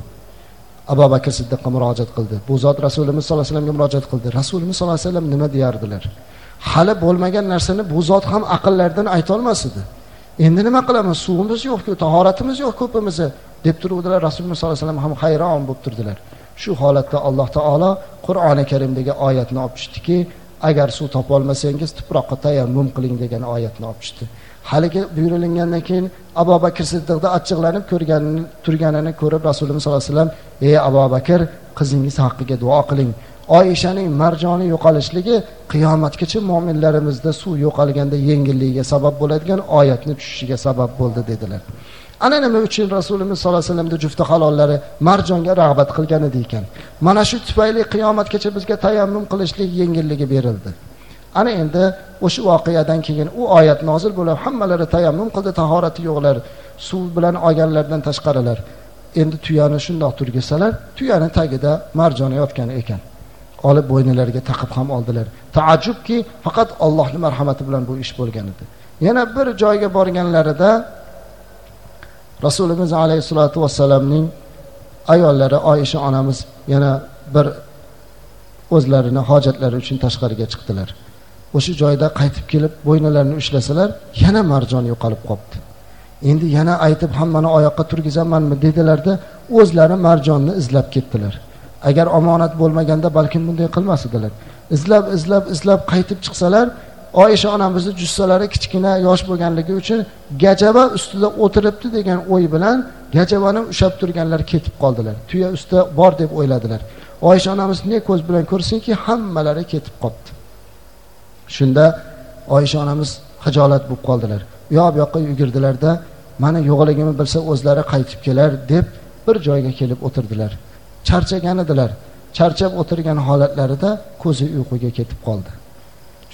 Abu bakr siddiqqa murojaat qildi. Bu zot rasulimiz sollallohu alayhi vasallamga murojaat qildi. Rasulimiz sollallohu alayhi vasallam nima deyardilar? Hali bo'lmagan narsani bu zot ham aqllaridan aytolmas edi endi nima qilamiz? Suvimiz yo'qku tahoratimiz yo'q ko'pimizni deb turuvdilar. Rasululloh sollallohu alayhi vasallam ham hayron bo'lib turdilar. Shu holatda alloh taolo qur'oni karimdagi oyatni olib tushdiki agar suv topolmasangiz tuproqqa tayammum qiling degan oyatni olib tushdi haligi buyurilgandan keyin abu bakr siddiqda achchiqlanib ko'rganini turganini ko'rib rasululloh sollallohu alayhi vasallam ey abu bakr qizingiz haqqiga duo qiling. Oyishaning marjoni yo'qolishligi qiyomatgacha mo'minlarimizda suv yo'qolganda yengilligiga sabab bo'ladigan oyatni tushishiga sabab bo'ldi dedilar. Ana nima uchun rasulimiz sollallohu alayhi vasallamni jufti halollari marjonga rag'bat qilgan edi ekan? Mana shu tufayli qiyomatgacha bizga tayammum qilishlik yengilligi berildi. Ana endi o'sha voqeadan keyin u oyat nozil bo'lib hammalari tayammum qildi tahorati yo'qlar suv bilan olganlardan tashqarilar. Endi tuyani shundoq turgizsalar tuyani tagida marjon yotgan ekan. Olib bo'ynilariga taqib ham oldilar. Taajjubki faqat allohni marhamati bilan bu ish bo'lgan edi. Yana bir joyga borganlarida rasulimiz alayhissalotu vassalamning ayollari oyisha onamiz yana bir o'zlarini hojatlari uchun tashqariga chiqdilar. O'sha joyda qaytib kelib bo'ynalarini ushlasalar yana marjon yo'qolib qolibdi endi yana aytib hammani oyoqqa turgizamanmi? dedilarda o'zlari marjonni izlab ketdilar. Agar omonat bo'lmaganda balkim bunday qilmas edilar izlab izlab izlab qaytib chiqsalar oyisha onamizni jussalari kichkina yosh bo'lganligi uchun gajava ustida o'tiribdi degan o'y bilan gajavani ushlab turganlar ketib qoldilar. Tuya ustida bor deb o'yladilar. Oyisha onamiz ne ko'z bilan ko'rsinki hammalari ketib qolibdi shunda oyisha onamiz hijolat bo'lib qoldilar. U yoq bu yoqqa yugurdilarda mani yo'qligimni bilsa o'zlari qaytib kelar deb bir joyga kelib o'tirdilar. Charchagan edilar. Charchab o'tirgan holatlarida ko'zi uyquga ketib qoldi.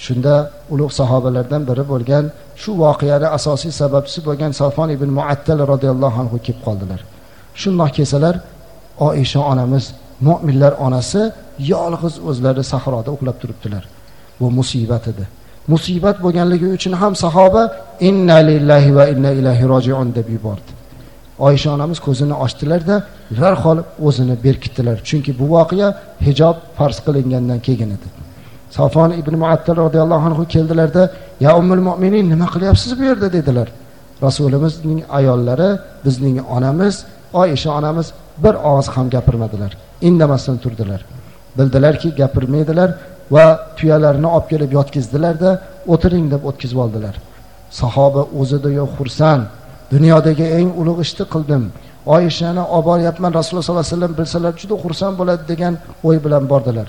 Shunda ulug' sahobalardan biri bo'lgan shu voqeani asosiy sababchisi bo'lgan safon ibn muattal roziyallohu anhu kelib qoldilar. Shundoq kelsalar oisha onamiz mo'minlar onasi yolg'iz o'zlari sahroda uxlab turibdilar. Bu musibat edi. Musibat bo'lganligi uchun ham sahoba inna lillahi va inna ilayhi rojiun deb yubordi. Oysha onamiz ko'zini ochdilarda darhol o'zini berkitdilar. Chunki bu voqea hijob farz qilingandan keyin edi. Safon ibn muattal roziyallohu anhu keldilarda ya ummul mo'minin nima qilyapsiz bu yerda? dedilar. Rasulimizning ayollari bizning onamiz oysha onamiz bir og'iz ham gapirmadilar. Indamasdan turdilar. Bildilarki gapirmaydilar. Va tuyalarni olib kelib yotkizdilarda o'tiring deb o'tkazib oldilar. Sahoba o'zidayo xursand dunyodagi eng ulug' ishni qildim. Oyishani olib boryapman rasululloh sollallohu alayhi vasallam bilsalar juda xursand bo'ladi degan o'y bilan bordilar.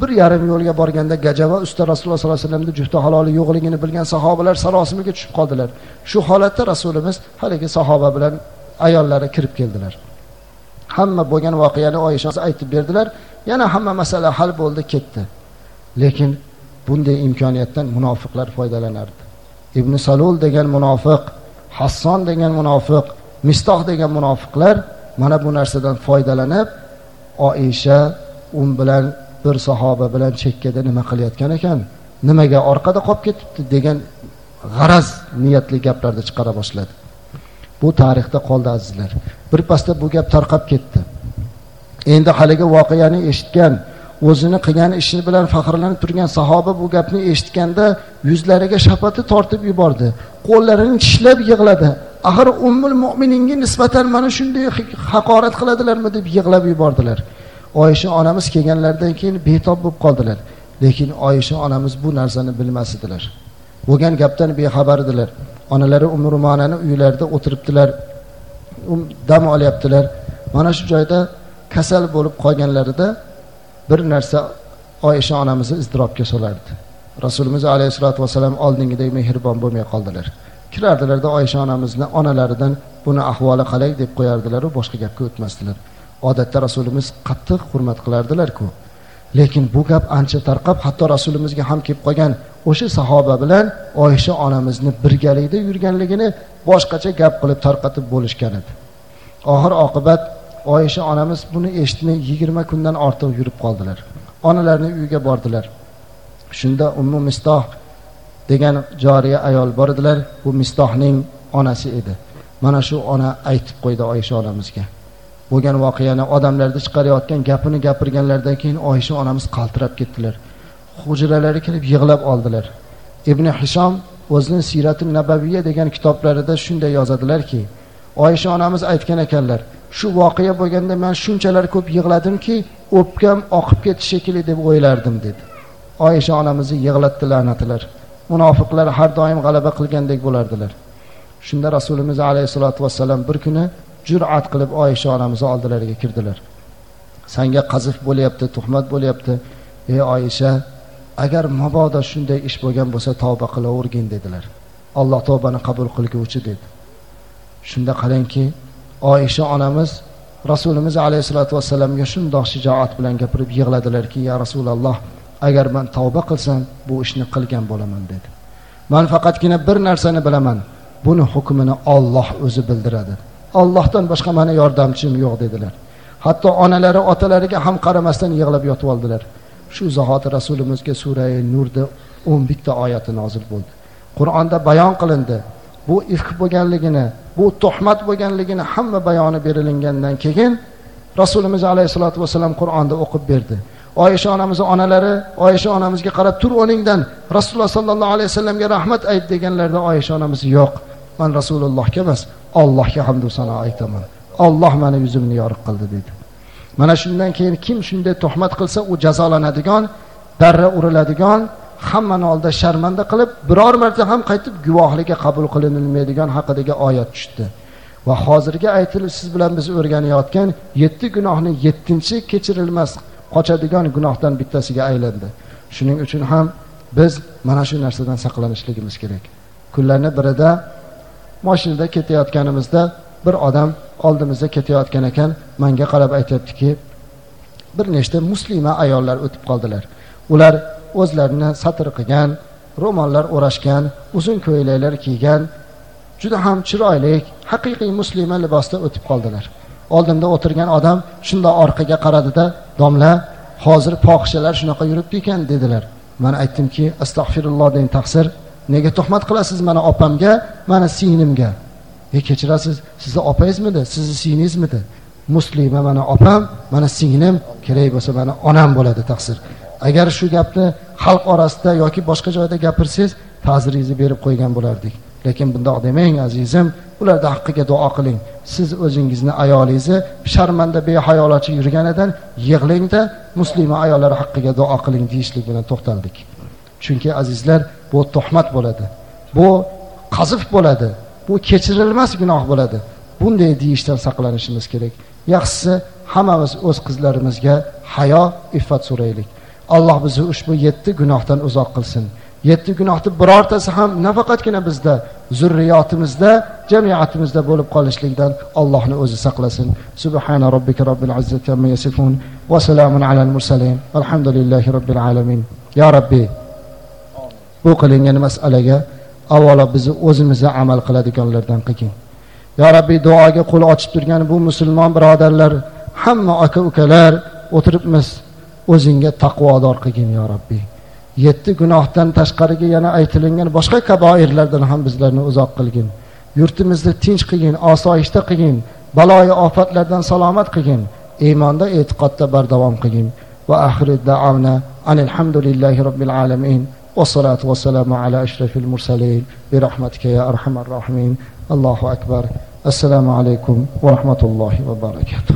Bir yarim yo'lga borganda gajava usta rasululloh sollallohu alayhi vasallamni jufti haloli yo'qligini bilgan sahobalar sarosimaga tushib qoldilar. Shu holatda rasulimiz haligi sahoba bilan ayollari kirib keldilar. Hamma bo'lgan voqeani oyisha aytib berdilar. Yana hamma masala hal bo'ldi ketdi. Lekin bunday imkoniyatdan munofiqlar foydalanardi. Ibn salul degan munofiq hasson degan munofiq mistoh degan munofiqlar mana bu narsadan foydalanib oisha u bilan bir sahoba bilan chekkada nima qilayotgan ekan nimaga orqada qolib ketibdi degan g'araz niyatli gaplarni chiqara boshladi. Bu tarixda qoldi azizlar. Birpasda bu gap tarqab ketdi. Endi haligi voqeani eshitgan o'zini qilgan ishi bilan faxrlanib turgan sahoba bu gapni eshitganda yuzlariga shapati tortib yubordi. Qo'llarini tishlab yig'ladi. Axir ummul mo'mininga nisbatan mana shunday haqorat qiladilarmi deb yig'lab yubordilar. Oyisha onamiz kelganlaridan keyin betob bo'lib qoldilar. Lekin oyisha onamiz bu narsani bilmas edilar. Bo'lgan gapdan bexabar edilar. Onalari umrumonani uylarida o'tiribdilar. Um, dam olyaptilar. Mana shu joyda kasal bo'lib qolganlarida bir narsa oysha onamizni iztirobga solardi. Rasulimiz alayhissalotu vassalam oldingidek mehribon bo'lmay qoldilar. Kirardilarda oysha onamizni onalaridan buni ahvoli qalay deb qo'yardilaru boshqa gapga o'tmasdilar. Odatda rasulimiz qattiq hurmat qilardilarku. Lekin bu gap ancha tarqab hatto rasulimizga ham kelib qolgan o'sha sahoba bilan oysha onamizni birgalikda yurganligini boshqacha gap qilib tarqatib bo'lishgan edi. Oxir oqibat oysha onamiz buni eshitmay yigirma kundan ortiq yurib qoldilar. Onalarining uyiga bordilar. Shunda ummu mistoh degan joriya ayol bor edilar. Bu mistohning onasi edi. Mana shu ona aytib qo'ydi oysha onamizga. Bo'lgan voqeani odamlarni chiqarayotgan gapini gapirganlaridan keyin oysha onamiz qaltirab ketdilar. Hujralari kirib yig'lab oldilar. Ibn hishom o'zining siyrati nabaviya degan kitoblarida shunday yozadilarki oysha onamiz aytgan ekanlar shu voqea bo'lganda man shunchalar ko'p yig'ladimki o'pkam oqib ketishi shekilli deb o'ylardim dedi. Oysha onamizni yig'latdi la'natilar. Munofiqlar har doim g'alaba qilgandek bo'lardilar. Shunda rasulimiz alayhissalotu vassalam bir kuni jur'at qilib oysha onamizni oldilariga kirdilar. Sanga qazif bo'lyapti tuhmat bo'lyapti. Ey oyisha agar mabodo shunday ish bo'lgan bo'lsa tavba qilavergin dedilar. Alloh tavbani qabul qilguvchi dedi. Shunda qarangki oisha onamiz rasulimiz alayhissalotu vassalamga shundoq shijoat bilan gapirib yig'ladilarki ya rasululloh agar man tavba qilsam bu ishni qilgan bo'laman dedi. Man faqatgina bir narsani bilaman buni hukmini olloh o'zi bildiradi. Ollohdan boshqa mani yordamchim yo'q dedilar. Hatto onalari otalariga ham qaramasdan yig'lab yotib oldilar. Shu zahoti rasulimizga surai nurda o'n bitta oyati nozil bo'ldi. Qur'onda bayon qilindi bu ifk bo'lganligini bu tuhmat bo'lganligini hamma bayoni berilingandan keyin rasulimiz alayhissalotu vassalam qur'onda o'qib berdi. Oysha onamizni onalari oysha onamizga qarab tur o'rningdan rasululloh sollallohu alayhi vasallamga rahmat ayt deganlarida oysha onamiz yo'q man rasulullohga emas ollohga hamdu sano aytaman. Olloh mani yuzimni yoriq qildi dedi mana shundan keyin kim shunday tuhmat qilsa u jazolanadigan darra uriladigan hammani oldida sharmanda qilib biror marta ham qaytib guvohlikka qabul qilinilmaydigan haqidagi oyat tushdi. Va hozirgi aytilib siz bilan biz o'rganayotgan yetti gunohni yettinchi kechirilmas qochadigan gunohdan bittasiga aylandi. Shuning uchun ham biz mana shu narsadan saqlanishligimiz kerak. Kunlarni birida moshinada ketayotganimizda bir odam oldimizda ketayotgan ekan manga qarab aytyaptiki bir nechta muslima ayollar o'tib qoldilar. Ular o'zlarini satr qilgan ro'mollar o'rashgan uzun ko'ylaklar kiygan juda ham chiroyli haqiqiy muslima libosda o'tib qoldilar. Oldimda o'tirgan odam shundoq orqaga qaradida domla hozir fohishalar shunaqa yuribdi ekan dedilar. Man aytdimki astag'firulloh deng taqsir nega tuhmat qilasiz mana opamga mana singlimga e kechirasiz sizni opangizmidi sizni singlingizmidi muslima mana opam mana singlim kerak bo'lsa mana onam bo'ladi taqsir. Agar shu gapni xalq orasida yoki boshqa joyda gapirsangiz ta'ziringizni berib qo'ygan bo'lardik. Lekin bundoq demang azizim ularni haqqiga duo qiling. Siz o'zingizni ayolingizni sharmanda behayolarcha yurganidan yig'lingda muslima ayollar haqqiga duo qiling deyishlik bilan to'xtaldik. Chunki azizlar bu tuhmat bo'ladi. Bu qazif bo'ladi. Bu kechirilmas gunoh bo'ladi. Bunday deyishdan saqlanishimiz kerak. Yaxshisi hammamiz o'z qizlarimizga hayo iffat so'raylik. Alloh bizni ushbu yetti gunohdan uzoq qilsin. Yetti gunohni birortasi ham nafaqatgina bizda zurriyotimizda jamiyatimizda bo'lib qolishlikdan allohni o'zi saqlasin. Subhana robbika robbil izzati amma yasifun va salamun alal mursalin. Alhamdulillahi robbil alamin. Yo robbiy bu qilingan masalaga avvalo bizni o'zimizni amal qiladiganlardan qilgin. Yo robbiy duoga qo'l ochib turgan bu musulmon birodarlar hamma aka ukalar o'tiribmiz. o'zingga taqvodor qilgin yo robbiy yetti gunohdan tashqariga yana aytilingan boshqa kaboirlardan ham bizlarni uzoq qilgin yurtimizni tinch qilgin osoyishta qilgin baloyi ofatlardan salomat qilgin iymonda e'tiqodda bardavom qilgin va axiri daavna alhamdulillahi robbil alamin والصلاة والسلام على أشرف المرسلين برحمتك يا أرحم الراحمين الله أكبر السلام عليكم ورحمة الله وبركاته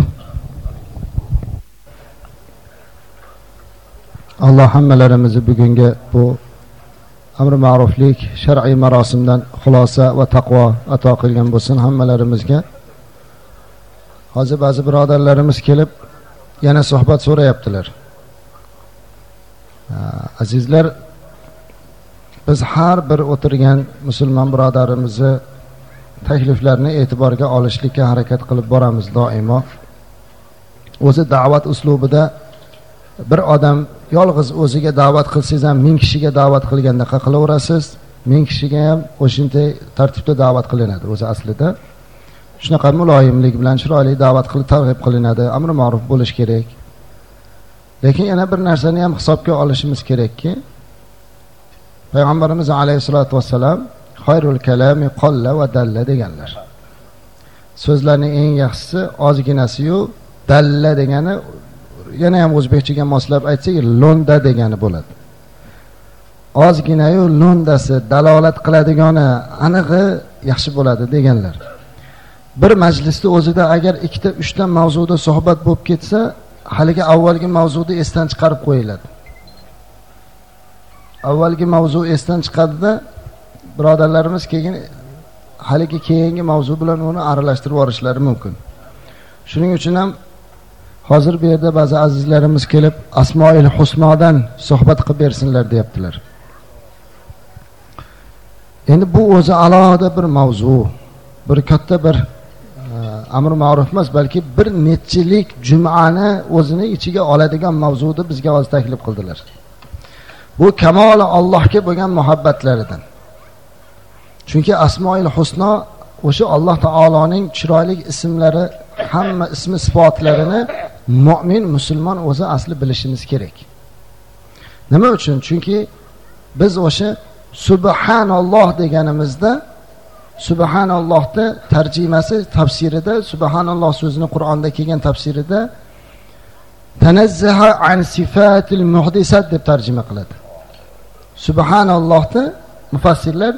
alloh hammalarimizni bugungi bu amri ma'ruflik shar'iy marosimdan xulosa va taqvo ato qilgan bo'lsin hammalarimizga. Hozir ba'zi birodarlarimiz kelib yana suhbat so'rayaptilar. Azizlar biz har bir o'tirgan musulmon birodarimizni takliflarini e'tiborga olishlikka harakat qilib boramiz doimo. O'zi da'vat uslubida bir odam yolg'iz o'ziga da'vat qilsangiz ham ming kishiga da'vat qilgandaqa qilaverasiz? Ming kishiga ham o'shanday tartibda da'vat qilinadi o'zi aslida. Shunaqa muloyimlik bilan chiroyli da'vat qilib targ'ib qilinadi amri ma'ruf bo'lishi kerak. Lekin yana bir narsani ham hisobga olishimiz kerakki payg'ambarimiz alayhissalotu vassalam xayrul kalami qolla va dalla deganlar. So'zlarning eng yaxshisi ozginasiyu dalla degani yana ham o'zbekchaga moslab aytsak lo'nda degani bo'ladi. Ozginayu lo'ndasi dalolat qiladigani anig'i yaxshi bo'ladi deganlar. Bir majlisni o'zida agar ikkita uchta mavzuda suhbat bo'lib ketsa haligi avvalgi mavzuni esdan chiqarib qo'yiladi. Avvalgi mavzu esdan chiqadida birodarlarimiz keyin haligi keyingi mavzu bilan uni aralashtirib yuborishlari mumkin. Shuning uchun ham hozir bu yerda ba'zi azizlarimiz kelib asmoil husnodan suhbat qilib bersinlar deyaptilar. Endi bu o'zi alohida bir mavzu bir katta bir e, amr ma'ruf emas balki bir nechilik jumani o'zini ichiga oladigan mavzuni bizga hozir taklif qildilar. Bu kamoli allohga bo'lgan muhabbatlaridan. Chunki asmoil husno o'sha alloh taoloning chiroyli ismlari hamma ismi sifatlarini mo'min musulmon o'zi asli bilishimiz kerak. Nima uchun? Chunki biz o'sha subhanalloh deganimizda subhanallohni tarjimasi tafsirida subhanalloh so'zini qur'onda kelgan tafsirida tanazzaha an sifatil muhdisat deb tarjima qiladi. Subhanallohni mufassirlar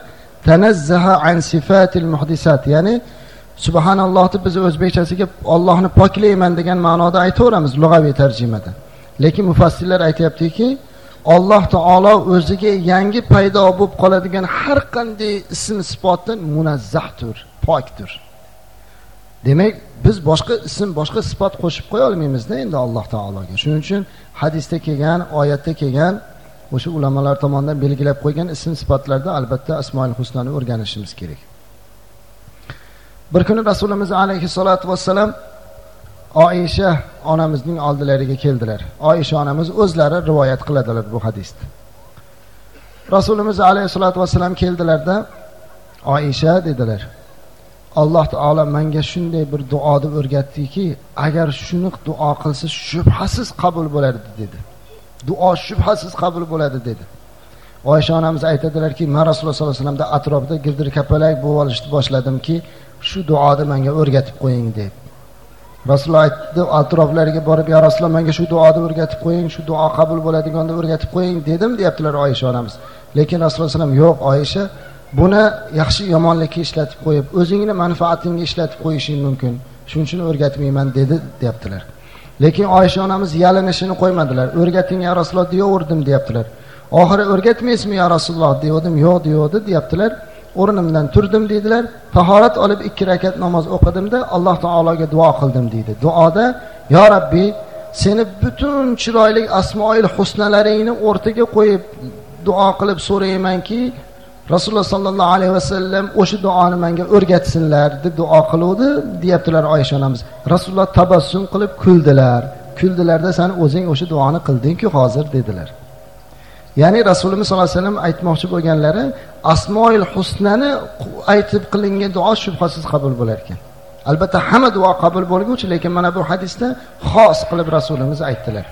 tanazzaha an sifatil muhdisat ya'ni subhanalloh deb biz o'zbekchasiga ollohni poklayman degan ma'noda aytaveramiz lug'aviy tarjimada. Lekin mufassirlar aytyaptiki alloh taolo o'ziga yangi paydo bo'lib qoladigan har qanday ism sifatdan munazzahdir pokdir. Demak biz boshqa ism boshqa sifat qo'shib qo'ya olmaymizda endi alloh taologa. Shuning uchun hadisda kelgan oyatda kelgan o'sha ulamolar tomonidan belgilab qo'ygan ism sifatlarda albatta asmoil husnoni o'rganishimiz kerak. Bir kuni rasulimiz alayhissalotu vassalam oisha onamizning oldilariga keldilar. Oisha onamiz o'zlari rivoyat qiladilar bu hadisni rasulimiz alayhissalotu vassalam keldilarda oisha dedilar alloh taolo menga shunday bir duoni o'rgatdiki agar shuni duo qilsa shubhasiz qabul bo'ladi dedi. Duo shubhasiz qabul bo'ladi dedi. Oysha onamiz aytadilarki man rasululloh sollallohu alayhi vasallamda atrofida girdir kapalak bo'lib olishni boshladimki shu duoni menga o'rgatib qo'ying deb. Rasululloh aytdi atroflariga borib yo rasululloh menga shu duoni o'rgatib qo'ying shu duo qabul bo'ladiganda o'rgatib qo'ying dedim deyaptilar oysha onamiz. Lekin rasululloh alayhi yo'q oysha buni yaxshi yomonlikka ishlatib qo'yib o'zingni manfaatingga ishlatib qo'yishing mumkin. Shuning uchun o'rgatmayman dedi deyaptilar. Lekin oysha onamiz yalinishini qo'ymadilar. O'rgating ya rasululloh deyaverdim deyaptilar. Oxiri o'rgatmaysizmi ya rasululloh? degandim yo'q deyavdi deyaptilar. O'rnimdan turdim deydilar. Tahorat olib ikki rakat namoz o'qidimda alloh taologa duo qildim deydi. Duoda yo rabbiy seni butun chiroyli asmoil husnalaringni o'rtaga qo'yib duo qilib so'raymanki rasululloh sollallohu alayhi vasallam o'sha duoni menga o'rgatsinlar deb duo qiluvdi deyaptilar oysha onamiz. Rasululloh tabassum qilib kuldilar. Kuldilarda san o'zing o'sha duoni qildingku hozir dedilar. Ya'ni rasulimiz sollallohu alayhi vasallam aytmoqchi bo'lganlari asmoil husnani aytib qilingan duo shubhasiz qabul bo'lar ekan. Albatta hamma duo qabul bo'lguvchi lekin mana bu hadisda xos qilib rasulimiz aytdilar.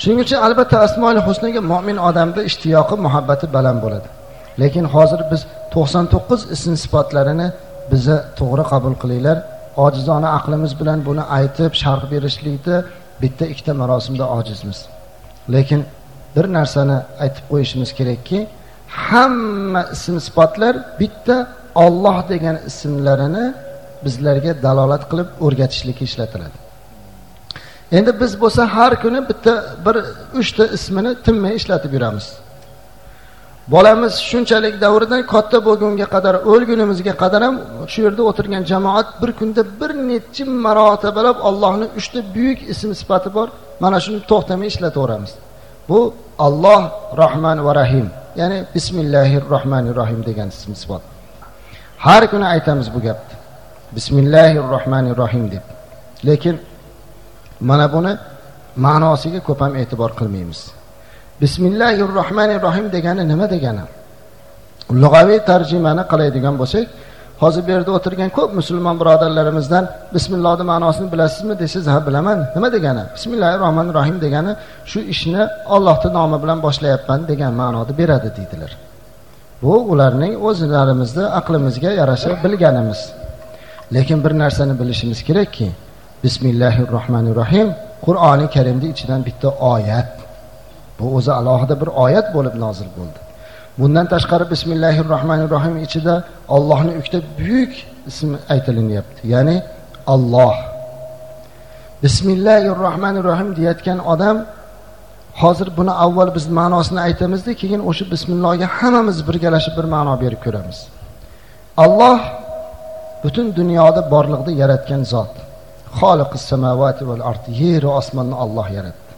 Shuning uchun albatta asmoil husnaga mo'min odamni ishtiyoqi muhabbati baland bo'ladi. Lekin hozir biz to'qson to'qqiz ism sifatlarini bizni to'g'ri qabul qilinglar. Ojizona aqlimiz bilan buni aytib sharh berishlikda bitta ikkita marosimda ojizmiz. Lekin bir narsani aytib qo'yishimiz kerakki hamma ism sifatlar bitta olloh degan ismlarini bizlarga dalolat qilib o'rgatishlikka ishlatiladi. Endi biz bo'lsa har kuni bitta bir uchta ismini tinmay ishlatib yuramiz. Bolamiz shunchalik davridan katta bo'lgunga qadar o'lgunimizga qadar ham shu yerda o'tirgan jamoat bir kunda bir necha marotabalab ollohni uchta buyuk ism sifati bor. Mana shuni to'xtamay ishlataveramiz. Bu olloh rohman va rahim ya'ni bismillahi rohmanir rohim degan ism har kuni aytamiz bu gapni bismillahi rohmanir rohim deb. Lekin mana buni ma'nosiga ko'p ham e'tibor qilmaymiz. Bismillahi rohmanir rohim degani nima degani? Lug'aviy tarjimani qiladigan bo'lsak hozir bu yerda o'tirgan ko'p musulmon birodarlarimizdan bismillohni ma'nosini bilasizmi desangiz ha bilaman. Nima degani? Bismillahi rohmanir rohim degani shu ishni ollohni nomi bilan boshlayapman degan ma'noni beradi deydilar. Bu ularning o'zlarimizni aqlimizga yarasha bilganimiz. Lekin bir narsani bilishimiz kerakki bismillahi rohmanir rohim qur'oni karimni ichidan bitta oyat. Bu o'zi alohida bir oyat bo'lib nozil bo'ldi. Bundan tashqari bismillahi rohmanir rohim ichida ollohni uchta buyuk ismi aytilinyapti. Ya'ni olloh bismillahi rohmanir rohim deyayotgan odam hozir buni avval biz ma'nosini aytamizda keyin o'sha bismillohga hammamiz birgalashib bir ma'no berib ko'ramiz. Alloh butun dunyoda borliqni yaratgan zot. Xoliqis samovati val ard yeru osmonni olloh yaratdi.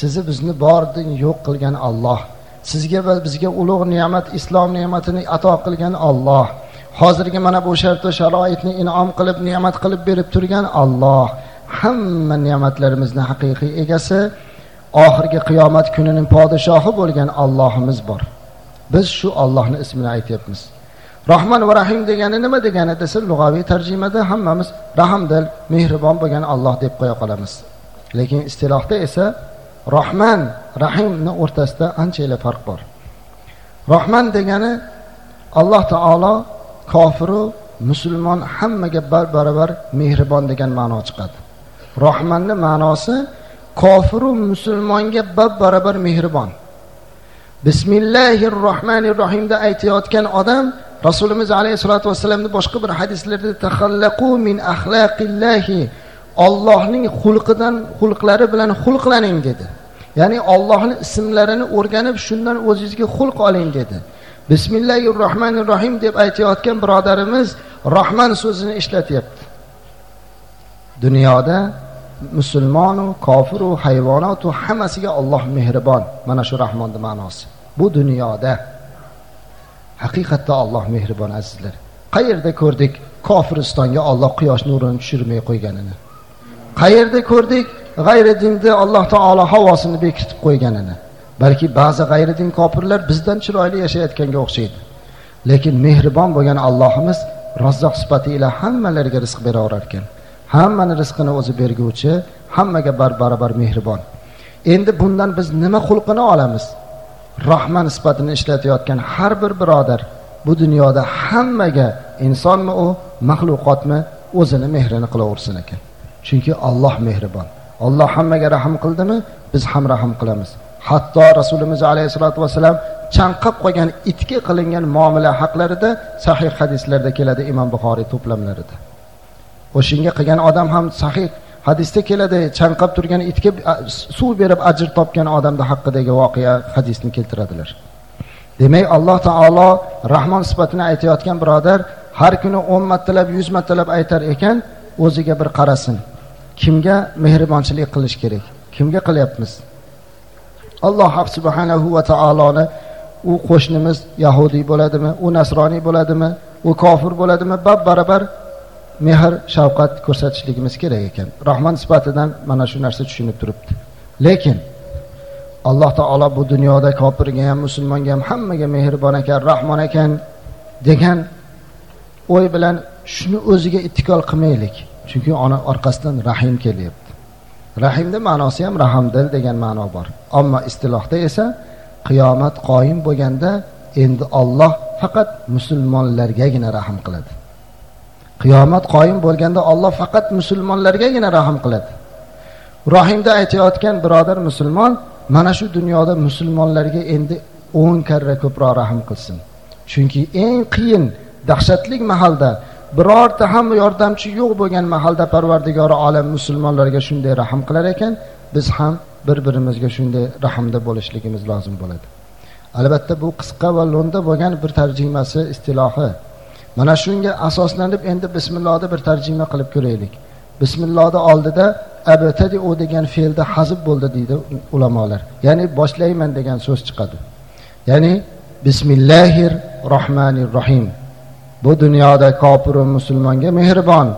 Sizni bizni bordan yo'q qilgan olloh sizga va bizga ulug' ne'mat islom ne'matini ato qilgan olloh hozirgi mana bu shartu sharoitni inom qilib ne'mat qilib berib turgan olloh hamma ne'matlarimizni haqiqiy egasi oxirgi qiyomat kunining podshohi bo'lgan ollohimiz bor. Biz shu ollohni ismini aytyapmiz. Rohman va rahim degani nima degani desa lug'aviy tarjimada hammamiz rahmdil mehribon bo'lgan olloh deb qo'ya qolamiz. Lekin istilohda esa rohman rahimni o'rtasida anchagina farq bor. Rohman degani alloh taolo kofiru musulmon hammaga bar barobar mehribon degan ma'no chiqadi. Rohmanni ma'nosi kofiru musulmonga bab barobar mehribon. Bismillahir rohmanir rohimda aytayotgan odam rasulimiz alayhissalotu vassalamni boshqa bir hadislarida taxallaqu min axlaqillahi ollohning xulqidan xulqlari bilan xulqlaning dedi. Ya'ni ollohni ismlarini o'rganib shundan o'zingizga xulq oling dedi. Bismillahi rohmanir rohim deb aytayotgan birodarimiz rohman so'zini ishlatyapti. Dunyoda musulmonu kofiru hayvonotu hammasiga olloh mehribon. Mana shu rahmonni ma'nosi. Bu dunyoda haqiqatda olloh mehribon azizlar. Qayerda ko'rdik? Kofiristonga olloh quyosh nurini tushirmay qo'yganini. Qayerda ko'rdik? G'ayri dinni alloh taolo havosini bekitib qo'yganini. Balki ba'zi g'ayridin kofirlar bizdan chiroyli yashayotganga o'xshaydi. Lekin mehribon bo'lgan allohimiz razzoq sifati ila hammalariga rizq beraverar ekan hammani rizqini o'zi berguvchi hammaga bar barobar mehribon. Endi bundan biz nima xulqini olamiz? Rahman sifatini ishlatayotgan har bir birodar bu dunyoda hammaga insonmi u maxluqotmi o'zini mehrini qilaversin ekan. Chunki olloh mehribon. Olloh hammaga rahm qildimi? Biz ham rahm qilamiz. Hatto rasulimiz alayhissalotu vassalam chanqab qolgan itga qilingan muomala haqlarida sahih hadislarda keladi imom buxoriy to'plamlarida. O'shanga qilgan odam ham sahih hadisda keladi chanqab turgan itga suv berib ajr topgan odamni haqidagi voqea hadisni keltiradilar. Demak alloh taolo rahmon sifatini aytayotgan birodar har kuni o'n martalab yuz martalab aytar ekan o'ziga bir qarasin. Kimga mehribonchilik qilish kerak? Kimga qilyapmiz? Alloh subhanahu va taoloni u qo'shnimiz yahudiy bo'ladimi u nasroniy bo'ladimi u kofir bo'ladimi bab barabar mehr shafqat ko'rsatishligimiz kerak ekan. Rahmon sifatidan mana shu narsa tushunib turibdi. Lekin alloh taolo bu dunyoda kofirga ham musulmonga ham hammaga mehribon ekan rahmon ekan degan o'y bilan shuni o'ziga ittikol qilmaylik. Chunki ona orqasidan rahim kelyapti. Rahimni ma'nosi ham rahamdil degan ma'no bor. Ammo istilohda esa qiyomat qoyim bo'lganda endi olloh faqat musulmonlargagina rahm qiladi. Qiyomat qoyim bo'lganda olloh faqat musulmonlargagina rahm qiladi. Rohimda aytayotgan birodar musulmon mana shu dunyoda musulmonlarga endi o'n karra ko'proq rahm qilsin. Chunki eng qiyin dahshatli mahalda birorta ham yordamchi yo'q bo'lgan mahalda parvardigori olam musulmonlarga shunday rahm qilar ekan biz ham bir birimizga shunday rahmda bo'lishligimiz lozim bo'ladi. Albatta bu qisqa va lo'nda bo'lgan bir tarjimasi istilohi. Mana shunga asoslanib endi bismillohni bir tarjima qilib ko'raylik. Bismillohni oldida abtadi u degan fe'lda hazb bo'ldi deydi ulamolar. Ya'ni boshlayman degan so'z chiqadi. Ya'ni bismillahir rohmanir rohim bu dunyoda kofiru musulmonga mehribon.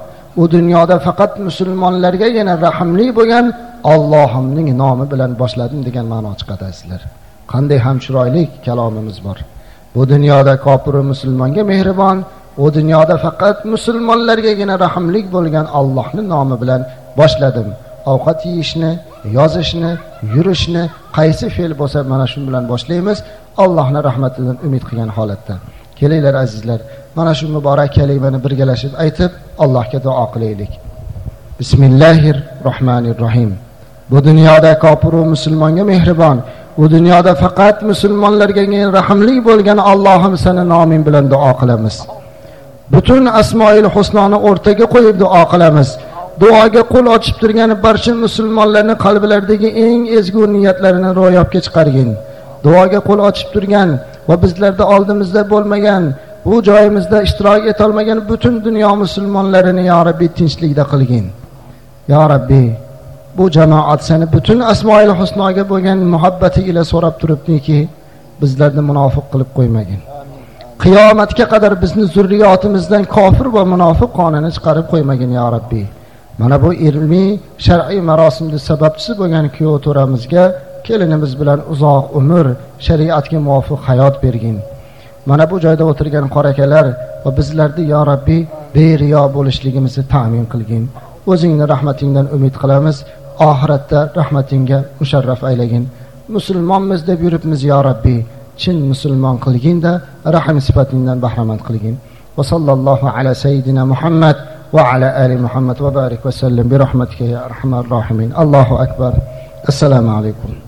U dunyoda faqat musulmonlargagina rahmli bo'lgan ollohimning nomi bilan boshladim degan ma'no chiqadi sizlar qanday ham chiroyli kalomimiz bor. Bu dunyoda kofiru musulmonga mehribon u dunyoda faqat musulmonlargagina rahmlik bo'lgan ollohni nomi bilan boshladim. Ovqat yeyishni yozishni yurishni qaysi fe'l bo'lsa mana shu bilan boshlaymiz. Allohni rahmatidan umid qilgan holatda. Kelinglar azizlar mana shu muborak kalimani birgalashib aytib allohga duo qilaylik. Bismillahi rohmanir rohim bu dunyoda kopiru musulmonga mehribon. U dunyoda faqat musulmonlarga rahmli bo'lgan allohim sani noming bilan duo qilamiz. Butun asmoil husnoni o'rtaga qo'yib duo qilamiz. Duoga qo'l ochib turgan barcha musulmonlarni qalblaridagi eng ezgu niyatlarini ro'yobga chiqargin. Duoga qo'l ochib turgan va bizlarda oldimizda bo'lmagan bu joyimizda ishtirok etolmagan butun dunyo musulmonlarini yo rabbiy tinchlikda qilgin. Yo rabbiy bu jamoat seni butun asmoil husnoga bo'lgan muhabbati ila so'rab turibdiki bizlarni munofiq qilib qo'ymagin. Qiyomatga qadar bizni zurriyotimizdan kofir va munofiq qonini chiqarib qo'ymagin yo rabbiy mana bu ilmiy shar'iy marosimni sababchisi bo'lgan kuyov to'ramizga kelinimiz bilan uzoq umr shariatga muvofiq hayot bergin. Mana bu joyda o'tirgan qorakalar va bizlarni yo rabbiy beriyo bo'lishligimizni ta'min qilgin. O'zingni rahmatingdan umid qilamiz. Oxiratda rahmatingga musharraf aylagin. Musulmonmiz deb yuribmiz yo rabbiy chin musulmon qilginda rahm sifatingdan bahramand qilgin. Va sallallohu ala sayyidina muhammad va ala ali muhammad va barik vasallam bi rahmatika ya arhamar rohimin. Allohu akbar. Assalomu alaykum.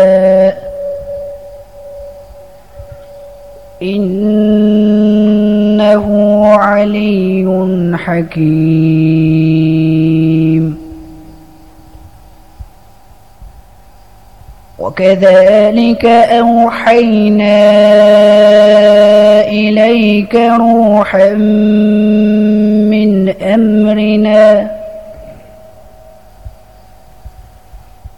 إنه علي حكيم. وكذلك أوحينا إليك روحا من أمرنا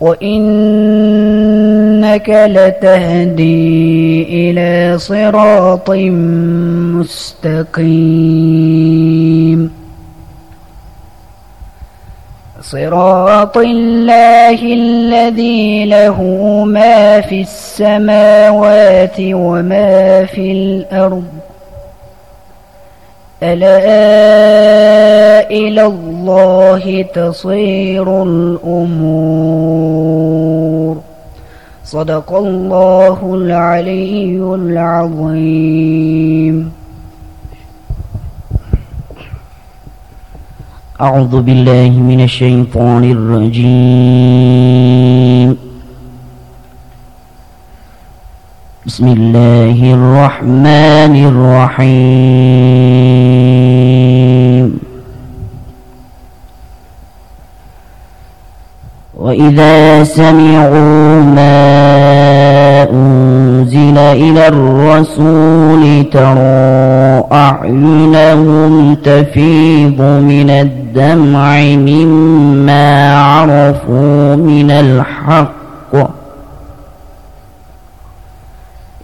وإنك لتهدي إلى صراط مستقيم. صراط الله الذي له ما في السماوات وما في الأرض. ألا إلى الله تصير الأمور. صدق الله العلي العظيم. أعوذ بالله من الشيطان الرجيم. بسم الله الرحمن الرحيم. وإذا سمعوا ما أنزل إلى الرسول ترى أعينهم تفيض من الدمع مما عرفوا من الحق.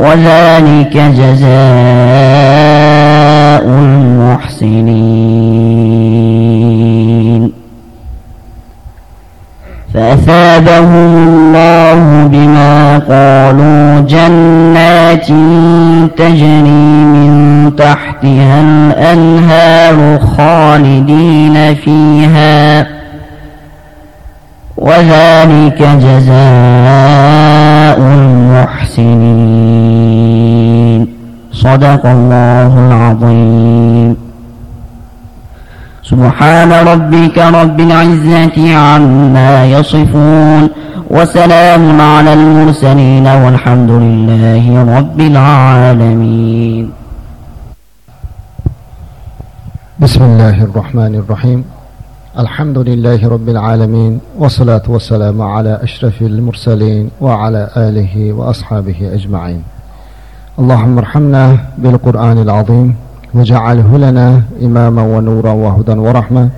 وذلك جزاء المحسنين. فأثابهم الله بما قالوا جنات تجري من تحتها الأنهار خالدين فيها. وذلك جزاء المحسنين. صدق الله العظيم. سبحان ربك رب العزة عما يصفون وسلام على المرسلين والحمد لله رب العالمين. بسم الله الرحمن الرحيم. الحمد لله رب العالمين والصلاة والسلام على أشرف المرسلين وعلى آله وأصحابه أجمعين. اللهم ارحمنا بالقرآن العظيم وجعله لنا إماما ونورا وهدى ورحمة.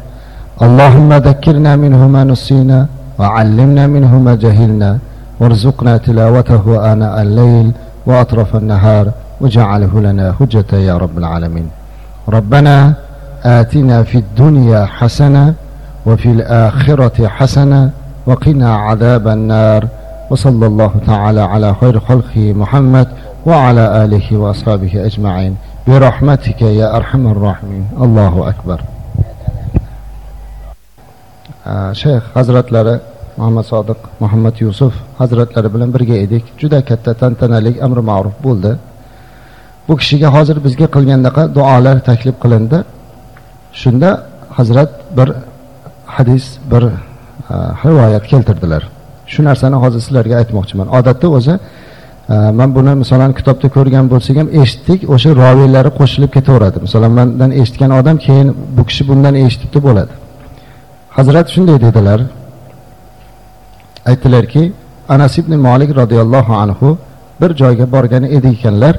اللهم ذكرنا منه ما نسينا وعلمنا منه ما جهلنا. وارزقنا تلاوته آناء الليل وأطراف النهار وجعله لنا حجة يا رب العالمين. ربنا آتنا في الدنيا حسنة وفي الآخرة حسنة وقنا عذاب النار. وصلى الله تعالى على خير خلقه محمد وعلى آله وأصحابه أجمعين برحمتك يا أرحم الراحمين الله أكبر shayx hazratlari muhammad sodiq muhammad yusuf hazratlari bilan birga edik juda katta tantanali amri ma'ruf bo'ldi bu kishiga hozir bizga qilgandaqa duolar taklif qilindi shunda hazrat bir hadis bir rivoyat keltirdilar shu narsani hozir sizlarga aytmoqchiman odatda o'zi man buni masalan kitobda ko'rgan bo'lsak ham eshitdik o'sha roviylari qo'shilib ketaveradi. Masalan mandan eshitgan odam keyin bu kishi bundan eshitibdi bo'ladi. Hazrat shunday dedilar. Aytdilarki anas ibn molik roziyallohu anhu bir joyga borgan edi ekanlar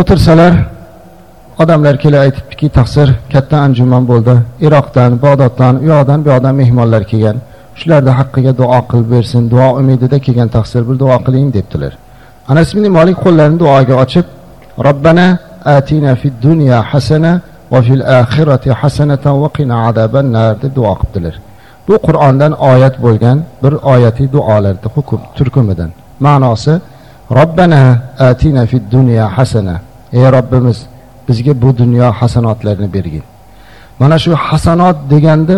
o'tirsalar odamlar kelib aytibdiki taqsir katta anjuman bo'ldi. Iroqdan bag'doddan u yoqdan bu yoqdan mehmonlar kelgan. Shularni haqqiga duo qilib bersin duo umidida kelgan taqsir bir duo qiling debdilar. Anas ibn molik qo'llarini duoga ochib robbana atina fid dunya hasana va fil oxirati hasanatan va qina azabannar deb duo qilibdilar. Bu qur'ondan oyat bo'lgan bir oyatiy duolarni hukm turkumidan. Ma'nosi robbana atina fid dunya hasana ey robbimiz bizga bu dunyo hasanotlarini bergin. Mana shu hasanot deganda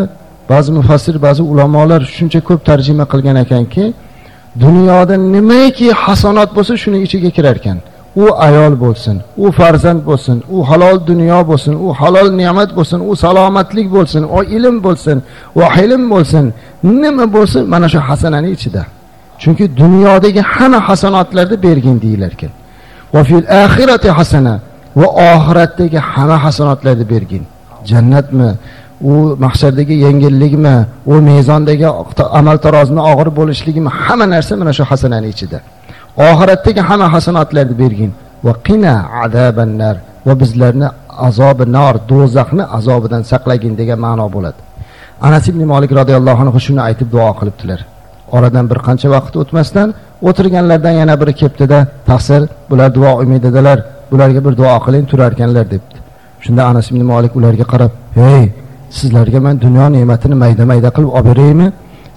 ba'zi mufassir ba'zi ulamolar shuncha ko'p tarjima qilgan ekanki dunyoda nimaiki hasanot bo'lsa shuni ichiga kirar ekan u ayol bo'lsin u farzand bo'lsin u halol dunyo bo'lsin u halol ne'mat bo'lsin u salomatlik bo'lsin u ilm bo'lsin u ilm bo'lsin nima bo'lsin mana shu hasanani ichida. Chunki dunyodagi hamma hasanotlarni bergin deyilar ekan va fil oxirati hasana va oxiratdagi hamma hasanotlarni bergin. Jannatmi? U mahshardagi yengillikmi u mezondagi amal tarozini og'ir bo'lishligimi hamma narsa mana shu hasanani ichida. Oxiratdagi hamma hasanotlarni bergin. Va qina azabannar. Va bizlarni azobi nor do'zaxni azobidan saqlagin degan ma'no bo'ladi. Anas ibn molik roziyallohu anhu shuni aytib duo qilibdilar. Oradan bir qancha vaqt o'tmasdan o'tirganlardan yana biri kelibdida taqsir bular duo umididalar bularga bir duo qiling turarkanlar debdi. Shunda anas ibn molik ularga qarab hey sizlarga man dunyo ne'matini mayda mayda qilib olib beraymi?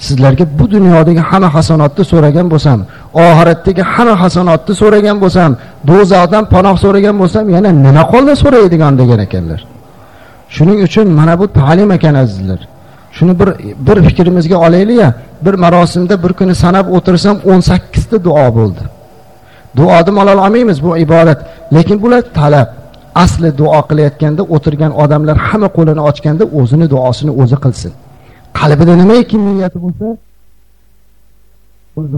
Sizlarga bu dunyodagi hamma hasanotni so'ragan bo'lsam oxiratdagi hamma hasanotni so'ragan bo'lsam do'zaxdan panoh so'ragan bo'lsam yana nima qoldi so'raydigan degan ekanlar. Shuning uchun mana bu ta'lim ekan azizlar. Shuni bir bir fikrimizga olaylikya bir marosimda bir kuni sanab o'tirsam o'n sakkizta duo bo'ldi. Duoni malol olmaymiz bu ibodat. Lekin bular talab asli duo qilayotganda o'tirgan odamlar hamma qo'lini ochganda o'zini duosini o'zi qilsin. Qalbida nimaiki niyati bo'lsa o'zi